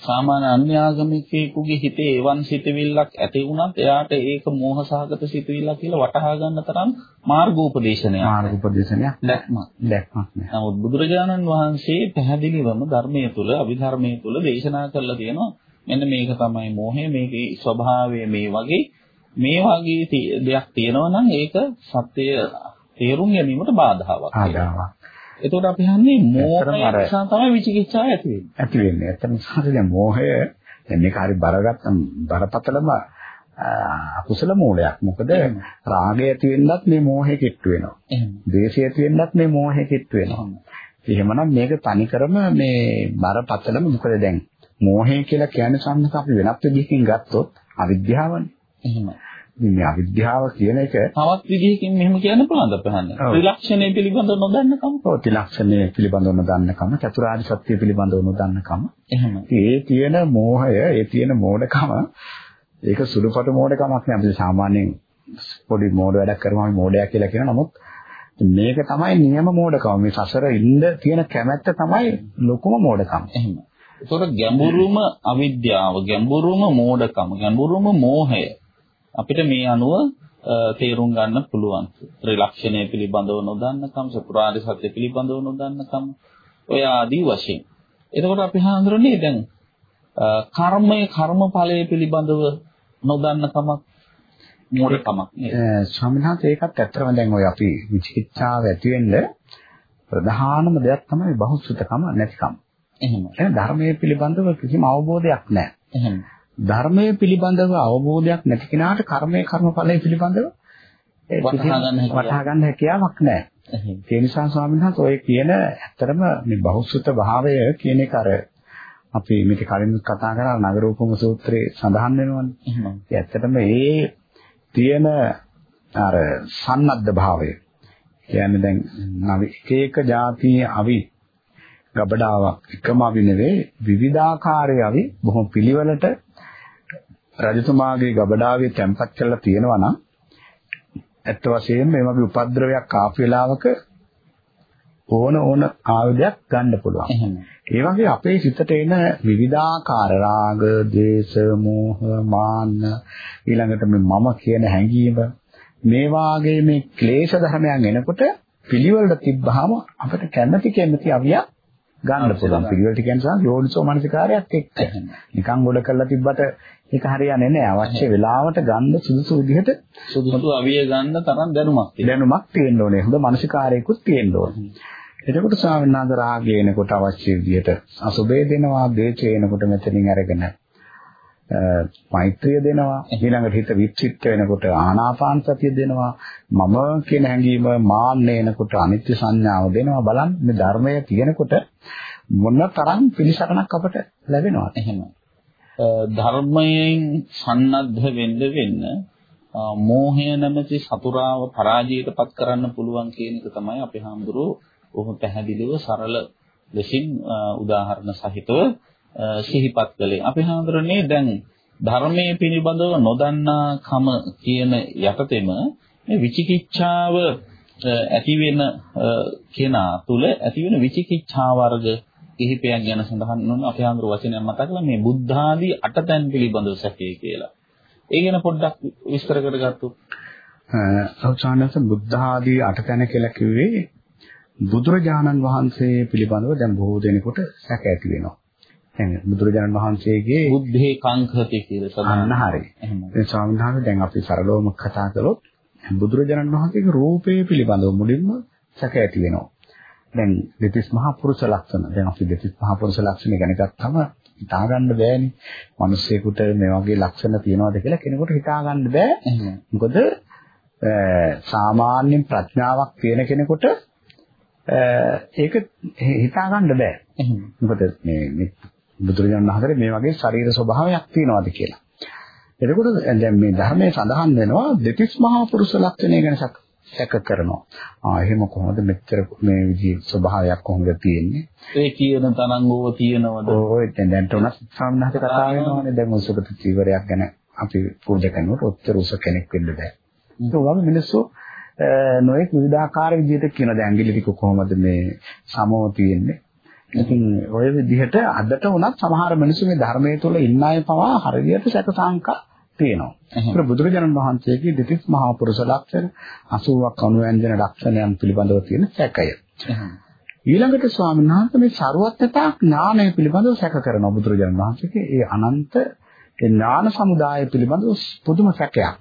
[SPEAKER 2] සාමාන්‍ය අන්‍ය ආගමිකයෙකුගේ හිතේ එවන් සිතවිල්ලක් ඇති වුණත් එයාට ඒක මෝහසහගත සිතවිල්ලක් කියලා වටහා ගන්න තරම් මාර්ගෝපදේශනයක්.
[SPEAKER 1] මාර්ගෝපදේශනයක්
[SPEAKER 2] දැක්මක්.
[SPEAKER 1] දැක්මක් නෑ.
[SPEAKER 2] නමුත් බුදුරජාණන් වහන්සේ පැහැදිලිවම ධර්මයේ තුල අභිධර්මයේ තුල දේශනා කරලා තියෙනවා මෙන්න මේක තමයි මෝහය මේකේ ස්වභාවය මේ වගේ මේ වගේ දෙයක් තියෙනවා නම් ඒක සත්‍ය තේරුම් ගැනීමට බාධාවක්.
[SPEAKER 1] ආදාවක්.
[SPEAKER 2] එතකොට අපි හන්නේ මෝහය නිසා තමයි විචිකිච්ඡාව ඇති වෙන්නේ.
[SPEAKER 1] ඇති වෙන්නේ. ඇත්තටම සාරද මෝහය දැන් මේක හරි බරගත් බරපතලම අකුසල මූලයක්. මොකද රාගය ඇති වෙන්නත් මේ මෝහය කිට්ටු වෙනවා. ද්වේෂය ඇති වෙන්නත් මේ මෝහය කිට්ටු වෙනවා. එහෙමනම් මේක තනිකරම මේ බරපතලම මොකද දැන් මෝහය කියලා කියන්නේ සම්මත අපි වෙනත් විදිහකින් ගත්තොත් අවිද්‍යාවනේ.
[SPEAKER 2] එහෙමයි.
[SPEAKER 1] මේ අවිද්‍යාව කියන එක
[SPEAKER 2] තවත් විදිහකින් මෙහෙම කියන්න පුළුවන්ද?
[SPEAKER 1] ඔව්.
[SPEAKER 2] ත්‍රිලක්ෂණය පිළිබඳව නොදන්නකම.
[SPEAKER 1] ඔව් ත්‍රිලක්ෂණය පිළිබඳව නොදන්නකම චතුරාර්ය සත්‍ය පිළිබඳව නොදන්නකම
[SPEAKER 2] එහෙම.
[SPEAKER 1] ඒ තියෙන මෝහය ඒ තියෙන මෝඩකම ඒක සුළුපටු මෝඩකමක් නේ අපි සාමාන්‍යයෙන් පොඩි මෝඩ වැඩක් කරනවා මෝඩයා කියලා කියන නමුත් මේක තමයි නියම මෝඩකම මේ සසර ඉන්න තියෙන කැමැත්ත තමයි ලොකුම මෝඩකම
[SPEAKER 2] එහෙම. ඒතකොට ගැඹුරුම අවිද්‍යාව, ගැඹුරුම මෝඩකම, ගැඹුරුම මෝහය අපිට මේ අනුව තේරුම් ගන්න පුළුවන්. ත්‍රිලක්ෂණය පිළිබඳව නොදන්නකම, චතුරාර්ය සත්‍ය පිළිබඳව නොදන්නකම, ඔය ආදී වශයෙන්. එතකොට අපි හඳුරන්නේ දැන් කර්මය, කර්මඵලය පිළිබඳව නොදන්නකමක් මෝඩකමක් නේද?
[SPEAKER 1] ස්වාමීන් වහන්සේ ඒකත් ඇත්තම දැන් ඔය අපි විචිකිච්ඡාව ඇති වෙන්න ප්‍රධානම දෙයක් තමයි බහුසුතකම නැතිකම.
[SPEAKER 2] එහෙම.
[SPEAKER 1] එහෙනම් ධර්මයේ පිළිබඳව කිසිම අවබෝධයක් නැහැ.
[SPEAKER 2] එහෙම.
[SPEAKER 1] ධර්මයේ පිළිබඳව අවබෝධයක් නැති කෙනාට කර්මයේ කර්මඵලයේ පිළිබඳව
[SPEAKER 2] වටහා ගන්න හැකියාවක්.
[SPEAKER 1] නැහැ. ඒ නිසා ස්වාමීන් වහන්සේ ඔය කියන ඇත්තටම මේ බහුසුත භාවය කියන එක අර අපි මේක කලින් කතා කරා නගරූපම සූත්‍රයේ සඳහන් වෙනවනේ. ඒ ඇත්තටම ඒ තියෙන අර සන්නද්ධ භාවය කියන්නේ දැන් නවි එක එක જાතියේ අවි ගබඩාවක් එකම අවි නෙවෙයි විවිධාකාරයේ අවි බොහොම පිළිවෙලට රජතුමාගේ ගබඩාවේ තැන්පත් කරලා තියෙනවා නම් ඇත්ත වශයෙන්ම මේ වගේ උපද්‍රවයක් ආපු වෙලාවක ඕන ඕන ආයුධයක් ගන්න පුළුවන්.
[SPEAKER 2] එහෙම.
[SPEAKER 1] ඒ වගේ අපේ සිතට එන විවිධාකාර රාග, ද්වේෂ, මෝහ, මාන්න ඊළඟට මේ මම කියන හැඟීම මේ වාගේ මේ ಕ್ಲೇශ ධර්මයන් එනකොට පිළිවෙලට තිබ්බහම අපිට කැමැති කැමැති අවියක් ගන්න පුළුවන්. පිළිවෙලට කියන්නේ යෝනිසෝ මනසිකාරයක් එක්ක. නිකන් ගොඩ කරලා තිබ්බට ඒක හරියන්නේ නැහැ. අවශ්‍ය වෙලාවට ගන්න සුදුසු විදිහට
[SPEAKER 2] සුදුසු අවිය ගන්න තරම් දැනුමක් තියෙනවා.
[SPEAKER 1] දැනුමක් තියෙන්න ඕනේ. හොඳ මානසිකාරයකුත් තියෙන්න ඕනේ. එතකොට ස්වාමීන් වහන්සේ රාගය එනකොට අවශ්‍ය විදිහට අසුබේ දෙනවා, දේචේ එනකොට මෙතනින් අරගෙන මෛත්‍රිය දෙනවා. ඊළඟට හිත විචිත්ත වෙනකොට ආනාපාන සතිය දෙනවා. මම කියන හැඟීම මාන්නේ එනකොට අනිත්‍ය සංඥාව දෙනවා. බලන්න මේ ධර්මය තියෙනකොට මොන තරම් පිළිසරණක් අපට ලැබෙනවද?
[SPEAKER 2] එහෙම. අ, ධර්මයෙන් සන්නද්ධ වෙන්න වෙන්න අ, මෝහය නැමැති සතුරාව පරාජයටපත් කරන්න පුළුවන් කියන එක තමයි අපි හාමුදුරුවෝ බොහොම පැහැදිලිව සරල ලෙසින් අ, උදාහරණ සහිතව අ, සිහිපත් කළේ. අපි හාමුදුරනේ දැන් ධර්මයේ පිළිබඳව නොදන්නා කම කියන යටතේම මේ විචිකිච්ඡාව අ, ඇති වෙන අ, කෙනා තුල ඇති වෙන විචිකිච්ඡා වර්ග කිහිපයක් ගැන සඳහන් වුණ අපේ ආන්දර වචනයක් මතක කළා මේ බුද්ධ ආදී අටතැන් පිළිබඳව සැකේ කියලා. ඒ ගැන පොඩ්ඩක් විස්තර කරගත්තොත්.
[SPEAKER 1] සෞචානස බුද්ධ ආදී අටතැන කියලා කිව්වේ බුදුරජාණන් වහන්සේ පිළිබඳව දැන් බොහෝ දෙනෙකුට සැක ඇති වෙනවා. දැන් බුදුරජාණන් වහන්සේගේ
[SPEAKER 2] බුද්ධේ කාංකති කියලා සඳහන්.
[SPEAKER 1] හරි. ඒ ස්වාමීන් වහන්සේ දැන් අපි සරලවම කතා කළොත් බුදුරජාණන් වහන්සේගේ රූපය පිළිබඳව මුලින්ම සැක ඇති වෙනවා. දැන් දෙතිස් මහා පුරුෂ ලක්ෂණ. දැන් අපි දෙතිස් මහා පුරුෂ ලක්ෂණ ගැන ගත්තම හිතා ගන්න බෑනේ. මිනිස්සෙකුට මේ වගේ ලක්ෂණ තියනවාද කියලා කෙනෙකුට හිතා ගන්න බෑ. මොකද අ, සාමාන්‍ය ප්‍රඥාවක් තියෙන කෙනෙකුට ඒක හිතා ගන්න බෑ. මොකද මේ බුදුරජාණන් වහන්සේ මේ වගේ ශරීර ස්වභාවයක් තියනවාද කියලා. එතකොට දැන් මේ ධර්මයේ සඳහන් වෙනවා දෙතිස් මහා පුරුෂ ලක්ෂණය ගැන සැක කරනවා. ආ එහෙම කොහොමද මෙච්චර මේ විදිහේ ස්වභාවයක් කොහොමද තියෙන්නේ?
[SPEAKER 2] ඒ කියන තරංග ඕව තියෙනවද?
[SPEAKER 1] ඔය දැන් දැන් උනත් සාමනාහත කතා වෙනවානේ දැන් උසකට චීවරයක් ගැන අපි පූජා කරනකොට ඔච්චර උස කෙනෙක් වෙන්න බෑ. ඒක වගේ මිනිස්සු අ, නොයෙක් විවිධාකාර විදිහට කියන දැන් ඇඟිලි ටික කොහොමද මේ සමව තියෙන්නේ? ඉතින් ওই විදිහට අදට උනත් සමහර මිනිස්සු මේ ධර්මයේ තුල ඉන්න අය පවා හරියට සැක සංකා තියෙනවා. ඒක බුදුරජාණන් වහන්සේගේ දෙතිස් මහා පුරුෂ ලක්ෂණ 80ක් අනුවැන්ජන ලක්ෂණයන් පිළිබඳව තියෙන සැකය. ඊළඟට ස්වාමීන් වහන්සේ මේ ਸਰුවත්තා ඥානය පිළිබඳව සැක කරනවා බුදුරජාණන් වහන්සේගේ ඒ අනන්ත ඒ ඥාන සමුදාය පිළිබඳව පුදුම සැකයක්.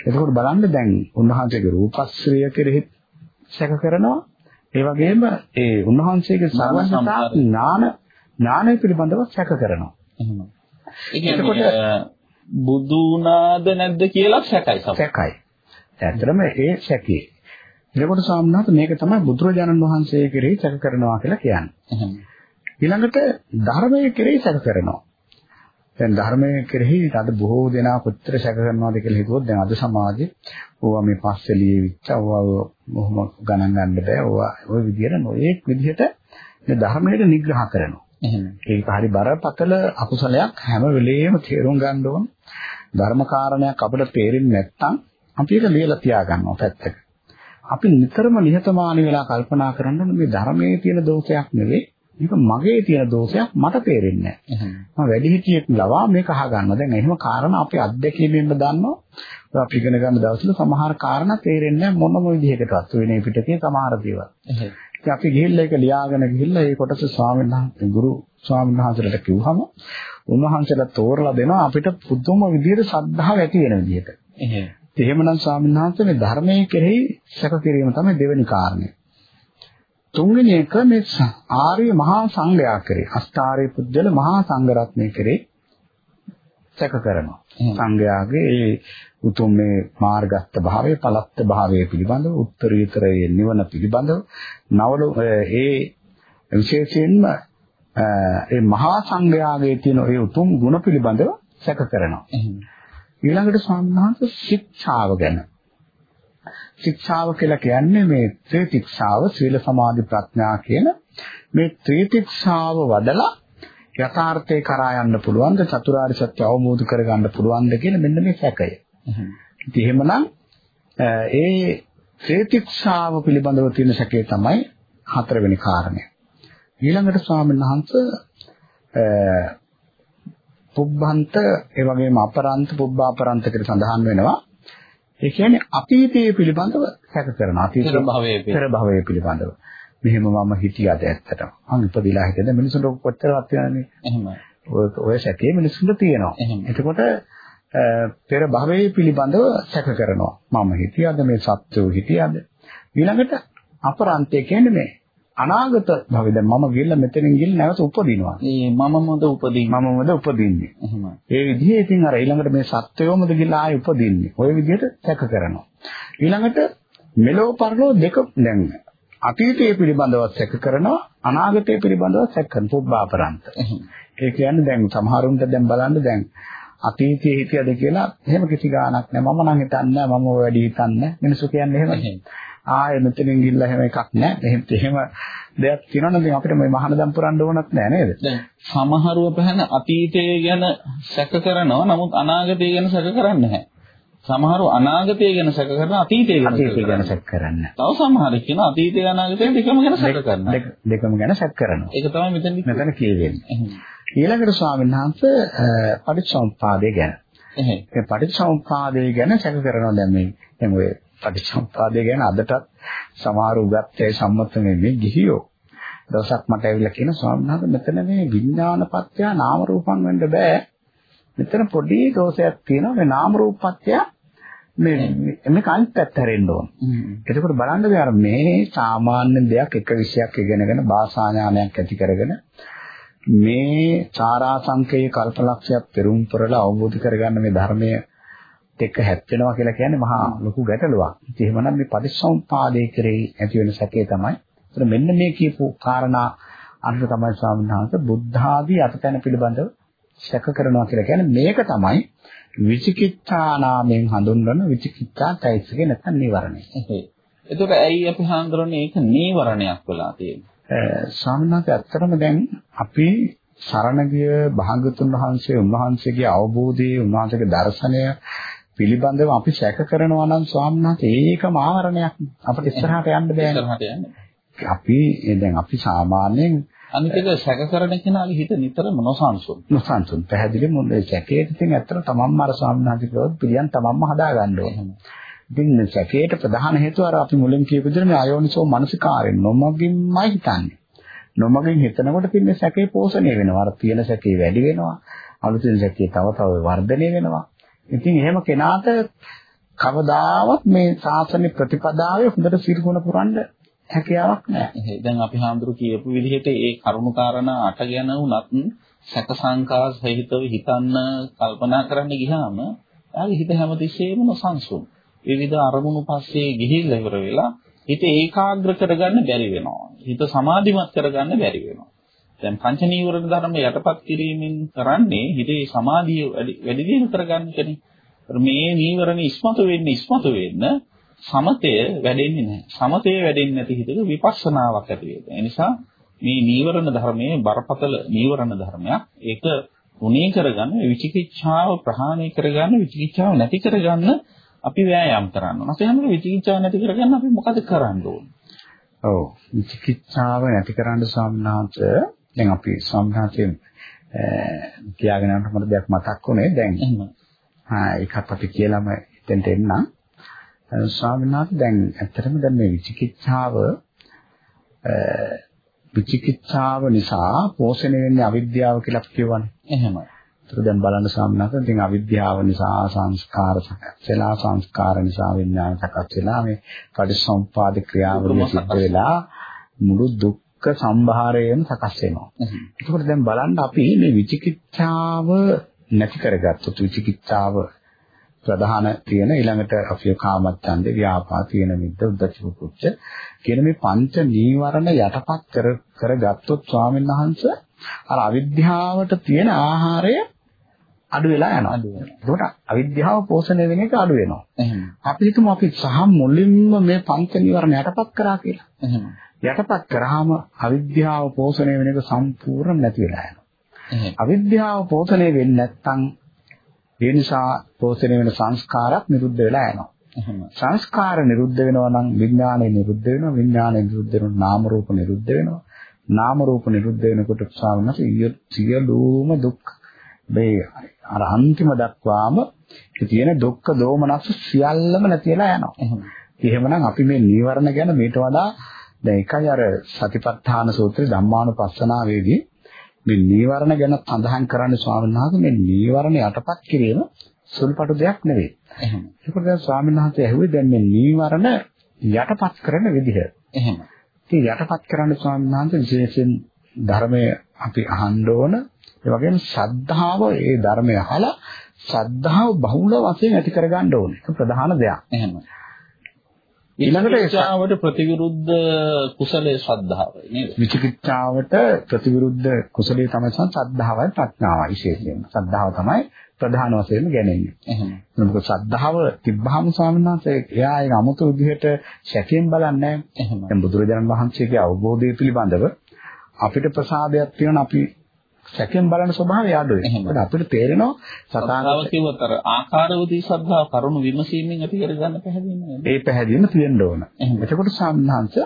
[SPEAKER 1] එතකොට බලන්න දැන් උන්වහන්සේගේ රූපස්ත්‍රිය කෙරෙහි සැක කරනවා ඒ වගේම ඒ උන්වහන්සේගේ ਸਰවඥතා ඥාන ඥානය පිළිබඳව සැක කරනවා.
[SPEAKER 2] එහෙම. ඒ කියන්නේ බුදු වුණාද නැද්ද කියලා සැකයි
[SPEAKER 1] සැකයි. ඇත්තටම ඒ සැකේ. එතකොට සාමනාත මේක තමයි බුදුරජාණන් වහන්සේ කෙරෙහි සැක කරනවා කියලා කියන්නේ. ඊළඟට ධර්මයේ කෙරෙහි සැක කරනවා. දැන් ධර්මයේ කෙරෙහි අද බොහෝ දෙනා කොච්චර සැක කරනවාද කියලා හිතුවොත් දැන් අද සමාජයේ ඕවා මේ පස්සේ ලියවිච්ච ඕවා මොහොම ගණන් ගන්න බෑ ඕවා ওই විදිහට නොඑක් විදිහට මේ ධර්මයට නිග්‍රහ කරනවා. එහෙනම් ඒක හරි බරපතල අකුසලයක් හැම වෙලෙම තේරුම් ගන්න ඕන. ධර්ම කාරණයක් අපිට තේරෙන්නේ නැත්නම් අපි ඒක ලියලා තියා ගන්නවා පැත්තක. අපි නිතරම නිහතමානී වෙලා කල්පනා කරන්න මේ ධර්මයේ තියෙන දෝෂයක් නෙවෙයි මේක මගේ තියෙන දෝෂයක් මට තේරෙන්නේ නැහැ. මම වැඩිහිටියෙක් ලවා මේක අහගන්නවා. දැන් එහෙම කාරණා අපි අත්දැකීමෙන්ම දන්නවා. අපි ඉගෙන ගන්න දවස්වල සමහර කාරණා තේරෙන්නේ නැහැ මොනම විදිහකටවත්. වෙනේ පිටකේ සමහර දේවල්. ඉතින් අපි ගිහිල්ලා ඒක ලියාගෙන ගිහිල්ලා ඒ කොටස ස්වාමීන් වහන්සේ ගුරු ස්වාමීන් වහන්සේලාට කිව්වම උන්වහන්සේලා තෝරලා දෙනවා අපිට පුදුම විදිහට ශ්‍රද්ධාව ඇති වෙන විදිහට. එහෙම. එහෙමනම් ස්වාමීන් වහන්සේ මේ ධර්මයේ කෙරෙහි සැක කිරීම තමයි දෙවෙනි කාරණය. තුන්වෙනි එක මේ ආර්ය මහා සංඝයා කෙරේ. අෂ්ටාර්ය පුජ්‍යල මහා සංඝ රත්නය කෙරේ. සැක කරනවා. සංඝයාගේ ඒ උතුම් මේ මාර්ගස්ත භාවයේ පලස්ත භාවයේ පිළිබඳව උත්තරීතරයේ නිවන පිළිබඳව නවල ඒ විශේෂයෙන්ම ඒ මහා සංඝයාගේ තියෙන ඒ උතුම් ගුණ පිළිබඳව සැක කරනවා. ඊළඟට වහන්සේ ශික්ෂාව ගැන ශික්ෂාව කියලා කියන්නේ මේ ත්‍රිතික්ෂාව සීල සමාධි ප්‍රඥා කියන මේ ත්‍රිතික්ෂාව වඩලා යථාර්ථේ කරා යන්න පුළුවන්ද චතුරාර්ය සත්‍ය අවබෝධ කරගන්න පුළුවන්ද කියන මෙන්න මේ සැකය. ඉතින් එහෙමනම් ඒ ත්‍රිතික්ෂාව පිළිබඳව තියෙන සැකේ තමයි හතරවෙනි කාරණය. ඊළඟට ස්වාමීන් වහන්සේ පුබ්බන්ත ඒ වගේම අපරන්ත පුබ්බාපරන්ත කියලා සඳහන් වෙනවා. ඒ කියන්නේ අතීතයේ පිළිබඳව සැක කරනවා. අතීත භවයේ පිළිබඳව. මෙහෙම මම හිතියද ඇත්තටම. මං ඉපදිලා හිටියද මිනිසුන්ට කොච්චරවත් යනනේ. එහෙමයි. ඔය ඔය සැකේ මිනිසුන්ට තියෙනවා. එතකොට පෙර භවයේ පිළිබඳව සැක කරනවා. මම හිතියද මේ සත්‍යෝ හිතියද? ඊළඟට අපරාන්තය කියන්නේ මේ අනාගත භවයේ දැන් මම ගිහිල්ලා මෙතනින් ගිහින් නැවත උපදිනවා.
[SPEAKER 2] ඒ මම මොද උපදින්නේ?
[SPEAKER 1] මම මොද උපදින්නේ. එහෙමයි. ඒ විදිහේ ඉතින් අර ඊළඟට මේ සත්වයෝමද ගිහිල්ලා ආයෙ උපදින්නේ. ওই විදිහට සැක කරනවා. ඊළඟට මෙලෝ පරලෝ දෙක දැන් අතීතයේ පිළිබඳව සැක කරනවා අනාගතයේ පිළිබඳව සැක කරන පුබ්බාපරන්ත. ඒ කියන්නේ දැන් සමහරුන්ට දැන් බලන්න දැන් අතීතයේ හිටියද කියලා එහෙම කිසි ගාණක් නැහැ. මම නම් හිතන්නේ මම වැඩි හිතන්නේ. මිනිස්සු කියන්නේ එහෙමයි. ආයෙ මෙතනින් ගිහිල්ලා එහෙම එකක් නැහැ. එහෙම එහෙම දෙයක් තියෙනවා නම් අපිට මේ මහානදම් පුරන්න ඕනත් නැහැ නේද?
[SPEAKER 2] දැන් සමහරව පහන අතීතය ගැන සැක කරනවා. නමුත් අනාගතය ගැන සැක කරන්නේ නැහැ. සමහරව අනාගතය ගැන සැක කරන අතීතය ගැන
[SPEAKER 1] අතීතය ගැන සැක කරන්නේ.
[SPEAKER 2] තව සමහර කියන අතීතය අනාගතය දෙකම ගැන සැක කරනවා.
[SPEAKER 1] දෙකම ගැන සැක කරනවා.
[SPEAKER 2] ඒක තමයි මෙතන
[SPEAKER 1] මෙතන කියවෙන්නේ. ඊළඟට ස්වාමීන් වහන්සේ පටිච්චසමුප්පාදය ගැන. එහෙනම් පටිච්චසමුප්පාදය ගැන සැක කරනවා දැන් මේ දැන් ඔය පටිච්චසමුප්පාදය ගැන අදටත් සමහර උගත්යේ සම්මත වෙන්නේ ගිහියෝ. දවසක් මට ඇවිල්ලා කියන ස්වාමීන් වහන්සේ මෙතන මේ විඥානපත්‍ය නාම රූපං වෙන්න බෑ. මෙතන පොඩි දෝෂයක් තියෙනවා මේ නාම රූපපත්‍ය මේ මේක අනිත් පැත්ත හැරෙන්න ඕන. එතකොට බලන්න බෑ මේ සාමාන්‍ය දෙයක් එක විෂයක් ඉගෙනගෙන භාෂා ඥානයක් ඇති කරගෙන මේ චාරාසංකේ කල්පලක්ෂයක් පෙරම් පෙරලා අවබෝධ කරගන්න මේ ධර්මය එක්ක හැප්පෙනවා කියලා කියන්නේ මහා ලොකු ගැටලුවක්. ඉතින් එහෙමනම් මේ පටිච්චසමුපාදයේ කෙරෙහි ඇති වෙන සැකේ තමයි. ඒතර මෙන්න මේ කියපු කාරණා අනුව තමයි ස්වාමීන් වහන්සේ බුද්ධ ආදී අතතන පිළිබඳව සැක කරනවා කියලා කියන්නේ මේක තමයි විචිකිච්ඡා නාමයෙන් හඳුන්වන විචිකිච්ඡා চৈতසිකේ නැත්නම් නීවරණය.
[SPEAKER 2] එතකොට ඇයි අපි හඳුරන්නේ ඒක නීවරණයක් වෙලා තියෙන්නේ?
[SPEAKER 1] ස්වාමීන් වහන්සේ ඇත්තටම දැන් අපි සරණ ගිය භාගතුන් වහන්සේ උන්වහන්සේගේ අවබෝධයේ උන්වහන්සේගේ දර්ශනය පිළිබඳව අපි සැක කරනවා නම් ස්වාමීන් වහන්සේ ඒකම ආවරණයක් අපිට ඉස්සරහට යන්න බෑනේ. අපි දැන් අපි සාමාන්‍යයෙන්
[SPEAKER 2] අනිත් එක සැක කරන කෙනාගේ හිත නිතරම නොසන්සුන්.
[SPEAKER 1] නොසන්සුන් පැහැදිලිවම මොන්නේ සැකේට ඉතින් ඇත්තට තමන්ම අර ස්වාමීන් වහන්සේ කිව්වොත් පිළියම් තමන්ම හදා ගන්න ඕනේ. ඉතින් සැකේට ප්‍රධාන හේතුව අර අපි මුලින් කියපු විදිහට මේ අයෝනිසෝ මනසිකාරයෙන් නොමගින්මයි හිතන්නේ. නොමගින් හිතනකොට තින්නේ සැකේ පෝෂණය වෙනවා. අර තියෙන සැකේ වැඩි වෙනවා. අලුතෙන් සැකේ තව තව වර්ධනය වෙනවා. ඉතින් එහෙම කෙනාට කවදාවත් මේ ශාසන ප්‍රතිපදාවේ හොඳට සිරුගුණ පුරන්න හැකියාවක් නැහැ.
[SPEAKER 2] දැන් අපි හාමුදුරු කියපු විදිහට ඒ කරුණු කාරණා අට ගැන වුණත් සැක සංකා සහිතව හිතන්න කල්පනා කරන්න ගියාම එයාගේ හිත හැමතිස්සෙම නොසන්සුන්. විවිධ අරමුණු පස්සේ ගිහිල්ලා ඉවර වෙලා හිත ඒකාග්‍ර කරගන්න බැරි වෙනවා. හිත සමාධිමත් කරගන්න බැරි වෙනවා. දැන් පංච නීවරණ ධර්ම යටපත් කිරීමෙන් කරන්නේ හිතේ සමාධිය වැඩි දියුණු කරගන්න කෙනේ. මේ නීවරණ ඉස්මතු වෙන්න ඉස්මතු වෙන්න සමතය වැඩෙන්නේ නැහැ. සමතය වැඩෙන්නේ නැති හිතක විපස්සනාවක් ඇති වෙනවා. ඒ නිසා මේ නීවරණ ධර්මයේ බරපතල නීවරණ ධර්මයක්. ඒක උනේ කරගන්න විචිකිච්ඡාව ප්‍රහාණය කරගන්න විචිකිච්ඡාව නැති කරගන්න අපි වෑයම් කරන්න ඕන. අපි හැමෝම විචිකිච්ඡාව නැති කරගන්න අපි මොකද කරන්න ඕන?
[SPEAKER 1] ඔව් විචිකිච්ඡාව නැති කරන්න ස්වාමීනාංශ දැන් අපි ස්වාමීනාංශයෙන් කියාගෙන යනකොට මට දෙයක් මතක් වුණේ දැන් හා ඒකත් අපි කියලාම එතෙන්ට එන්නම් ස්වාමීනාංශ දැන් ඇත්තටම දැන් මේ විචිකිච්ඡාව විචිකිච්ඡාව නිසා පෝෂණය වෙන්නේ අවිද්‍යාව කියලා අපි කියවනේ.
[SPEAKER 2] එහෙමයි.
[SPEAKER 1] ඒතර දැන් බලන්න සාමනාත ඉතින් අවිද්‍යාව නිසා සංස්කාර සකස් වෙලා සංස්කාර නිසා විඥාන සකස් වෙලා මේ පටිසම්පාද ක්‍රියාවලිය සිද්ධ වෙලා මුළු දුක්ඛ සම්භාරයෙන් සකස් වෙනවා. ඒකෝට දැන් බලන්න අපි මේ විචිකිච්ඡාව නැති කරගත්තොත් විචිකිච්ඡාව ප්‍රධාන තියෙන ඊළඟට අපේ කාමච්ඡන්ද ව්‍යාපා තියෙන මිද්ද උද්දච්ච කුච්ච කියන මේ පංච නීවරණ යටපත් කර කරගත්තොත් ස්වාමීන් වහන්සේ අර අවිද්‍යාවට තියෙන ආහාරය අඩු වෙලා යනවා. ඒකට අවිද්‍යාව පෝෂණය වෙන එක අඩු වෙනවා. අපි හිතමු අපි සහ මුලින්ම මේ පංච නීවරණ යටපත් කරා කියලා. යටපත් කරාම අවිද්‍යාව පෝෂණය වෙන එක සම්පූර්ණ නැති වෙලා යනවා. අවිද්‍යාව පෝෂණය වෙන්නේ නැත්නම් ඒ නිසා පෝෂණය වෙන සංස්කාරات නිරුද්ධ වෙලා යනවා. සංස්කාර නිරුද්ධ වෙනවා නම් විඥානය නිරුද්ධ වෙනවා. විඥානය නිරුද්ධ වෙනවා නාම රූප නිරුද්ධ වෙනවා. නාම රූප නිරුද්ධ වෙනකොට ස්වාමීන් සියලුම දුක් මේ අර අන්තිම දක්වාම තියෙන දුක්ඛ දෝමනස් සියල්ලම නැතිලා යනවා.
[SPEAKER 2] එහෙම.
[SPEAKER 1] එහෙමනම් අපි මේ නීවරණ ගැන මේට වඩා දැන් එකයි අර සතිපට්ඨාන සූත්‍රයේ ධම්මානුපස්සනාවේදී මේ නීවරණ ගැන සඳහන් කරන්නේ ස්වාමීන් වහන්සේ මේ නීවරණ යටපත් කිරීම සුළුපටු දෙයක් නෙවෙයි.
[SPEAKER 2] එහෙම.
[SPEAKER 1] ඒකට දැන් ස්වාමීන් වහන්සේ ඇහුවේ දැන් මේ නීවරණ යටපත් කරන විදිහ.
[SPEAKER 2] එහෙම.
[SPEAKER 1] ඉතින් යටපත් කරන්න ස්වාමීන් වහන්සේ විශේෂයෙන් ධර්මය අපි අහන්න ඕන. ඒ වගේම ශ්‍රද්ධාව ඒ ධර්මය අහලා ශ්‍රද්ධාව බහුල වශයෙන් ඇති කරගන්න ඕනේ. ඒක ප්‍රධාන දෙයක්.
[SPEAKER 2] එහෙම.
[SPEAKER 1] ඊළඟට ඒ
[SPEAKER 2] විචිකිච්ඡාවට ප්‍රතිවිරුද්ධ කුසලයේ ශ්‍රද්ධාව නේද?
[SPEAKER 1] විචිකිච්ඡාවට ප්‍රතිවිරුද්ධ කුසලයේ තමයි ශ්‍රද්ධාවයි ප්‍රඥාවයි විශේෂයෙන්. ශ්‍රද්ධාව තමයි ප්‍රධාන වශයෙන්ම ගැනෙන්නේ.
[SPEAKER 2] එහෙම.
[SPEAKER 1] මොකද ශ්‍රද්ධාව තිබ්බහම ස්වාමීන් වහන්සේ එයා ඒක 아무තු විදිහට සැකයෙන් බලන්නේ නැහැ. දැන් බුදුරජාණන් වහන්සේගේ අවබෝධය පිළිබඳව අපිට ප්‍රසාදයක් තියෙනවා අපි සැකයෙන් බලන ස්වභාවය අඩුයි.
[SPEAKER 2] එහෙම.
[SPEAKER 1] ඒකට අපිට තේරෙනවා
[SPEAKER 2] සතාව කිව්වත් අර ආකාරවදී ශ්‍රද්ධාව කරුණු විමසීමෙන් ඇති කර ගන්න පැහැදිලි නේද?
[SPEAKER 1] ඒ පැහැදිලිම තියෙන්න ඕන. එතකොට සම්හංශ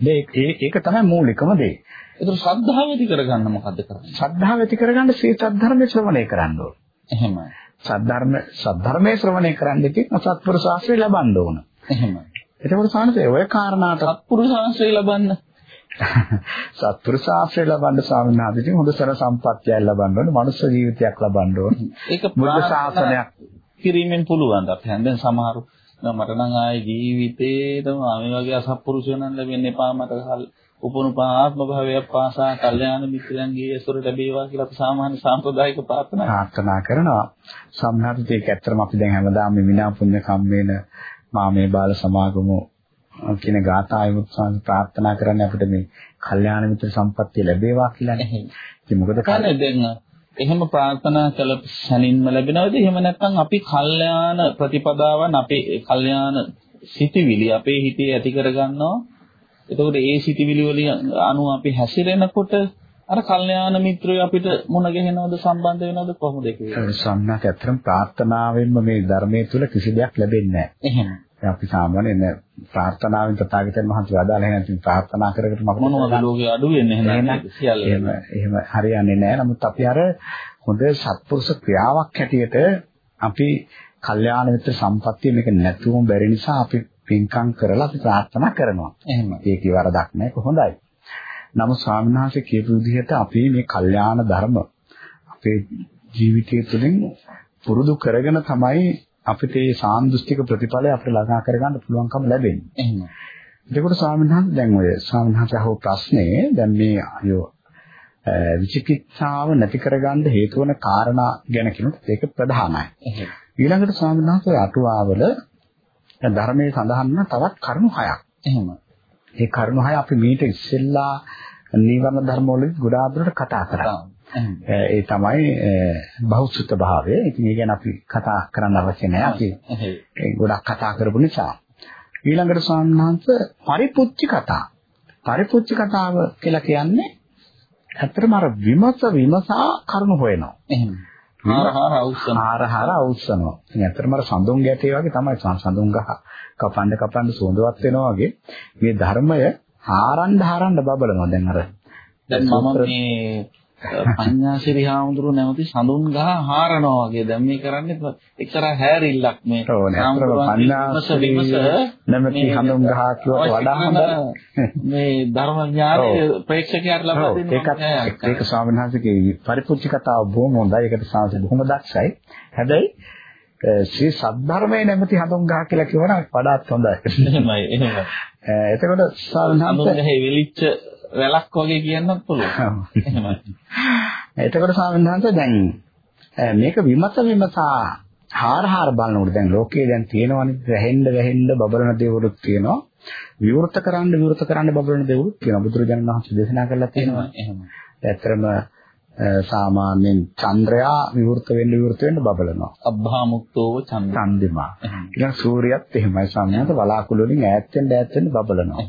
[SPEAKER 1] මේ ඒක තමයි මූලිකම දේ.
[SPEAKER 2] ඒතර ශ්‍රද්ධාව ඇති කරගන්න මොකද්ද කරන්නේ?
[SPEAKER 1] ශ්‍රද්ධාව ඇති කරගන්න සී සද්ධර්මයේ ශ්‍රවණය කරන්න ඕන.
[SPEAKER 2] එහෙමයි.
[SPEAKER 1] සද්ධර්ම සද්ධර්මයේ ශ්‍රවණය කරන්න ඉතින් අසත්පුරු ශාස්ත්‍රය ලබන්න ඕන.
[SPEAKER 2] එහෙමයි.
[SPEAKER 1] එතකොට සානසේ ඔය කාරණාට
[SPEAKER 2] සත්පුරුෂ ආශ්‍රය ලබන්න.
[SPEAKER 1] සත්පුරු ශාස්ත්‍රය ලබන්න ස්වාමීන් වහන්සේ හොඳ සර සම්පත්තියක් ලබන්න ඕන, මනුෂ්‍ය ජීවිතයක් ලබන්න ඕන.
[SPEAKER 2] ඒක
[SPEAKER 1] බුද්ධ ශාසනයක්
[SPEAKER 2] කිරීමෙන් පුළුවන්. අපි හන්දෙන් සමහරු මට නම් ආයේ ජීවිතේටම මේ වගේ අසත්පුරුෂයන් ලැබෙන්න එපා මට උපනුපාත්ම භාවයක් පාසා කල්යාණ මිත්‍රයන්ගේ ඇසුර ලැබේවා කියලා අපි සාමාන්‍ය සාම්ප්‍රදායික ප්‍රාර්ථනා
[SPEAKER 1] ප්‍රාර්ථනා කරනවා. සම්හාරිත ඒක ඇත්තටම අපි දැන් හැමදාම මේ විනා පුණ්‍ය කම්මේන මාමේ බාල සමාගම කියන ගාථාවෙත් සාමි ප්‍රාර්ථනා කරන්නේ අපිට මේ කල්යාණ මිත්‍ර සම්පත්තිය ලැබේවා කියලානේ. ඉතින් මොකද
[SPEAKER 2] කන්නේ දැන් එහෙම ප්‍රාර්ථනා කළ සැනින්ම ලැබෙනවද එහෙම නැත්නම් අපි කල්යාණ ප්‍රතිපදාවන් අපේ කල්යාණ සිටිවිලි අපේ හිතේ ඇති කරගන්නවා එතකොට ඒ සිටිවිලි වලින් අනුව අපි හැසිරෙනකොට අර කල්යාණ මිත්‍රයෝ අපිට මුණ ගැහෙනවද සම්බන්ධ වෙනවද කොහොමද ඒක
[SPEAKER 1] සම්මාක ඇත්තටම ප්‍රාර්ථනාවෙන්ම මේ ධර්මයේ තුල කිසි දෙයක් ලැබෙන්නේ නැහැ.
[SPEAKER 2] එහෙම.
[SPEAKER 1] දැන් අපි සාමාන්‍යයෙන් ප්‍රාර්ථනාවෙන් තථාගතයන් වහන්සේ වදාළේ නැත්නම් ප්‍රාර්ථනා කර කර මම
[SPEAKER 2] මොනවද ලෝකේ අඩු වෙන්නේ එහෙනම් සියල්ල
[SPEAKER 1] එහෙම එහෙම හරියන්නේ නැහැ. නමුත් අපි අර හොඳ සත්පුරුෂ ක්‍රියාවක් හැටියට අපි කල්යාණ මිත්‍ර සම්පත්තිය මේක නැතුවම බැරි නිසා අපි පින්කම් කරලා අපි ප්‍රාර්ථනා කරනවා.
[SPEAKER 2] එහෙම.
[SPEAKER 1] ඒකේ වරදක් නැහැ හොඳයි. නමුත් ස්වාමීන් වහන්සේ කියපු විදිහට අපි මේ කල්යාණ ධර්ම අපේ ජීවිතය තුළින් පුරුදු කරගෙන තමයි අපිට මේ සාන්දෘෂ්ටික ප්‍රතිඵලය අපිට ළඟා කරගන්න පුළුවන්කම ලැබෙන්නේ.
[SPEAKER 2] එහෙම.
[SPEAKER 1] එතකොට ස්වාමීන් දැන් ඔය ස්වාමීන් ප්‍රශ්නේ දැන් මේ අයෝ විචිකිච්ඡාව නැති කරගන්න හේතු වන කාරණා ගැන කියනොත් ඒක ප්‍රධානයි. ඊළඟට ස්වාමීන් වහන්සේ අටුවාවල ධර්මයේ සඳහන් වන තවත් කරුණු හයක්.
[SPEAKER 2] එහෙම.
[SPEAKER 1] ඒ කරුණු හය අපි මීට ඉස්සෙල්ලා නීවරණ ධර්ම වලින් ගොඩාක් දුරට කතා කරා. ඒ තමයි බහුසුත භාවය. ඉතින් ඒ ගැන අපි කතා කරන්න අවශ්‍ය නැහැ. අපි ගොඩක් කතා කරපු නිසා. ඊළඟට වහන්සේ පරිපුච්චි කතා. පරිපුච්චි කතාව කියලා කියන්නේ ඇත්තටම අර විමස විමසා කරුණු හොයනවා.
[SPEAKER 2] එහෙම. හාරහාර අවුස්සන.
[SPEAKER 1] හාරහාර අවුස්සනවා. ඉතින් ඇත්තටම අර සඳුන් ගැටේ වගේ තමයි සඳුන් ගහ කපන්න කපන්න සුවඳවත් වෙනවා වගේ මේ ධර්මය හාරන්න හාරන්න බබලනවා. දැන් අර
[SPEAKER 2] දැන් මම මේ පඤ්ඤාසිරි හාමුදුරුව නැවති සඳුන් ගහ හාරනවා වගේ. දැන් මේ කරන්නේ එක්තරා හැරිල්ලක් මේ
[SPEAKER 1] පඤ්ඤාසිරි නැමැති හඳුන් ගහ කියවට වඩා හොඳ?
[SPEAKER 2] මේ ධර්ම ඥානය ප්‍රේක්ෂකයාට ලබා දෙන්නේ
[SPEAKER 1] ඒක ඒක ස්වාමීන් වහන්සේගේ පරිපූර්ණ කතාව බොහොම හොඳයි. ඒකට සාංශ බොහොම දක්ෂයි. හැබැයි ශ්‍රී සද්ධර්මයේ නැමැති හඳුන් ගහ කියලා කියවනම් වඩාත් හොඳයි.
[SPEAKER 2] එහෙමයි එහෙමයි.
[SPEAKER 1] එතකොට ස්වාමීන් වහන්සේ
[SPEAKER 2] වෙලිච්ච වැලක් වගේ කියන්නත් පුළුවන්. එහෙමයි.
[SPEAKER 1] එතකොට ස්වාමීන් වහන්සේ දැන් මේක විමස විමසා හාර හාර බලනකොට දැන් ලෝකයේ දැන් තියෙනවනේ වැහෙන්න වැහෙන්න බබලන දේවලුත් තියෙනවා. විවෘත කරන්න විවෘත කරන්න බබලන දේවලුත් තියෙනවා. බුදුරජාණන් වහන්සේ දේශනා කළා තියෙනවා.
[SPEAKER 2] එහෙමයි.
[SPEAKER 1] ඇත්තටම සාමාන්‍යයෙන් චන්ද්‍රයා විවෘත වෙන්න විවෘත වෙන්න බබලනවා.
[SPEAKER 2] අබ්භාමුක්තෝව
[SPEAKER 1] චන්දිමා. ඊළඟ සූර්යයත් එහෙමයි සම්මත වලාකුළු වලින් ඈත් වෙන්න ඈත් වෙන්න බබලනවා.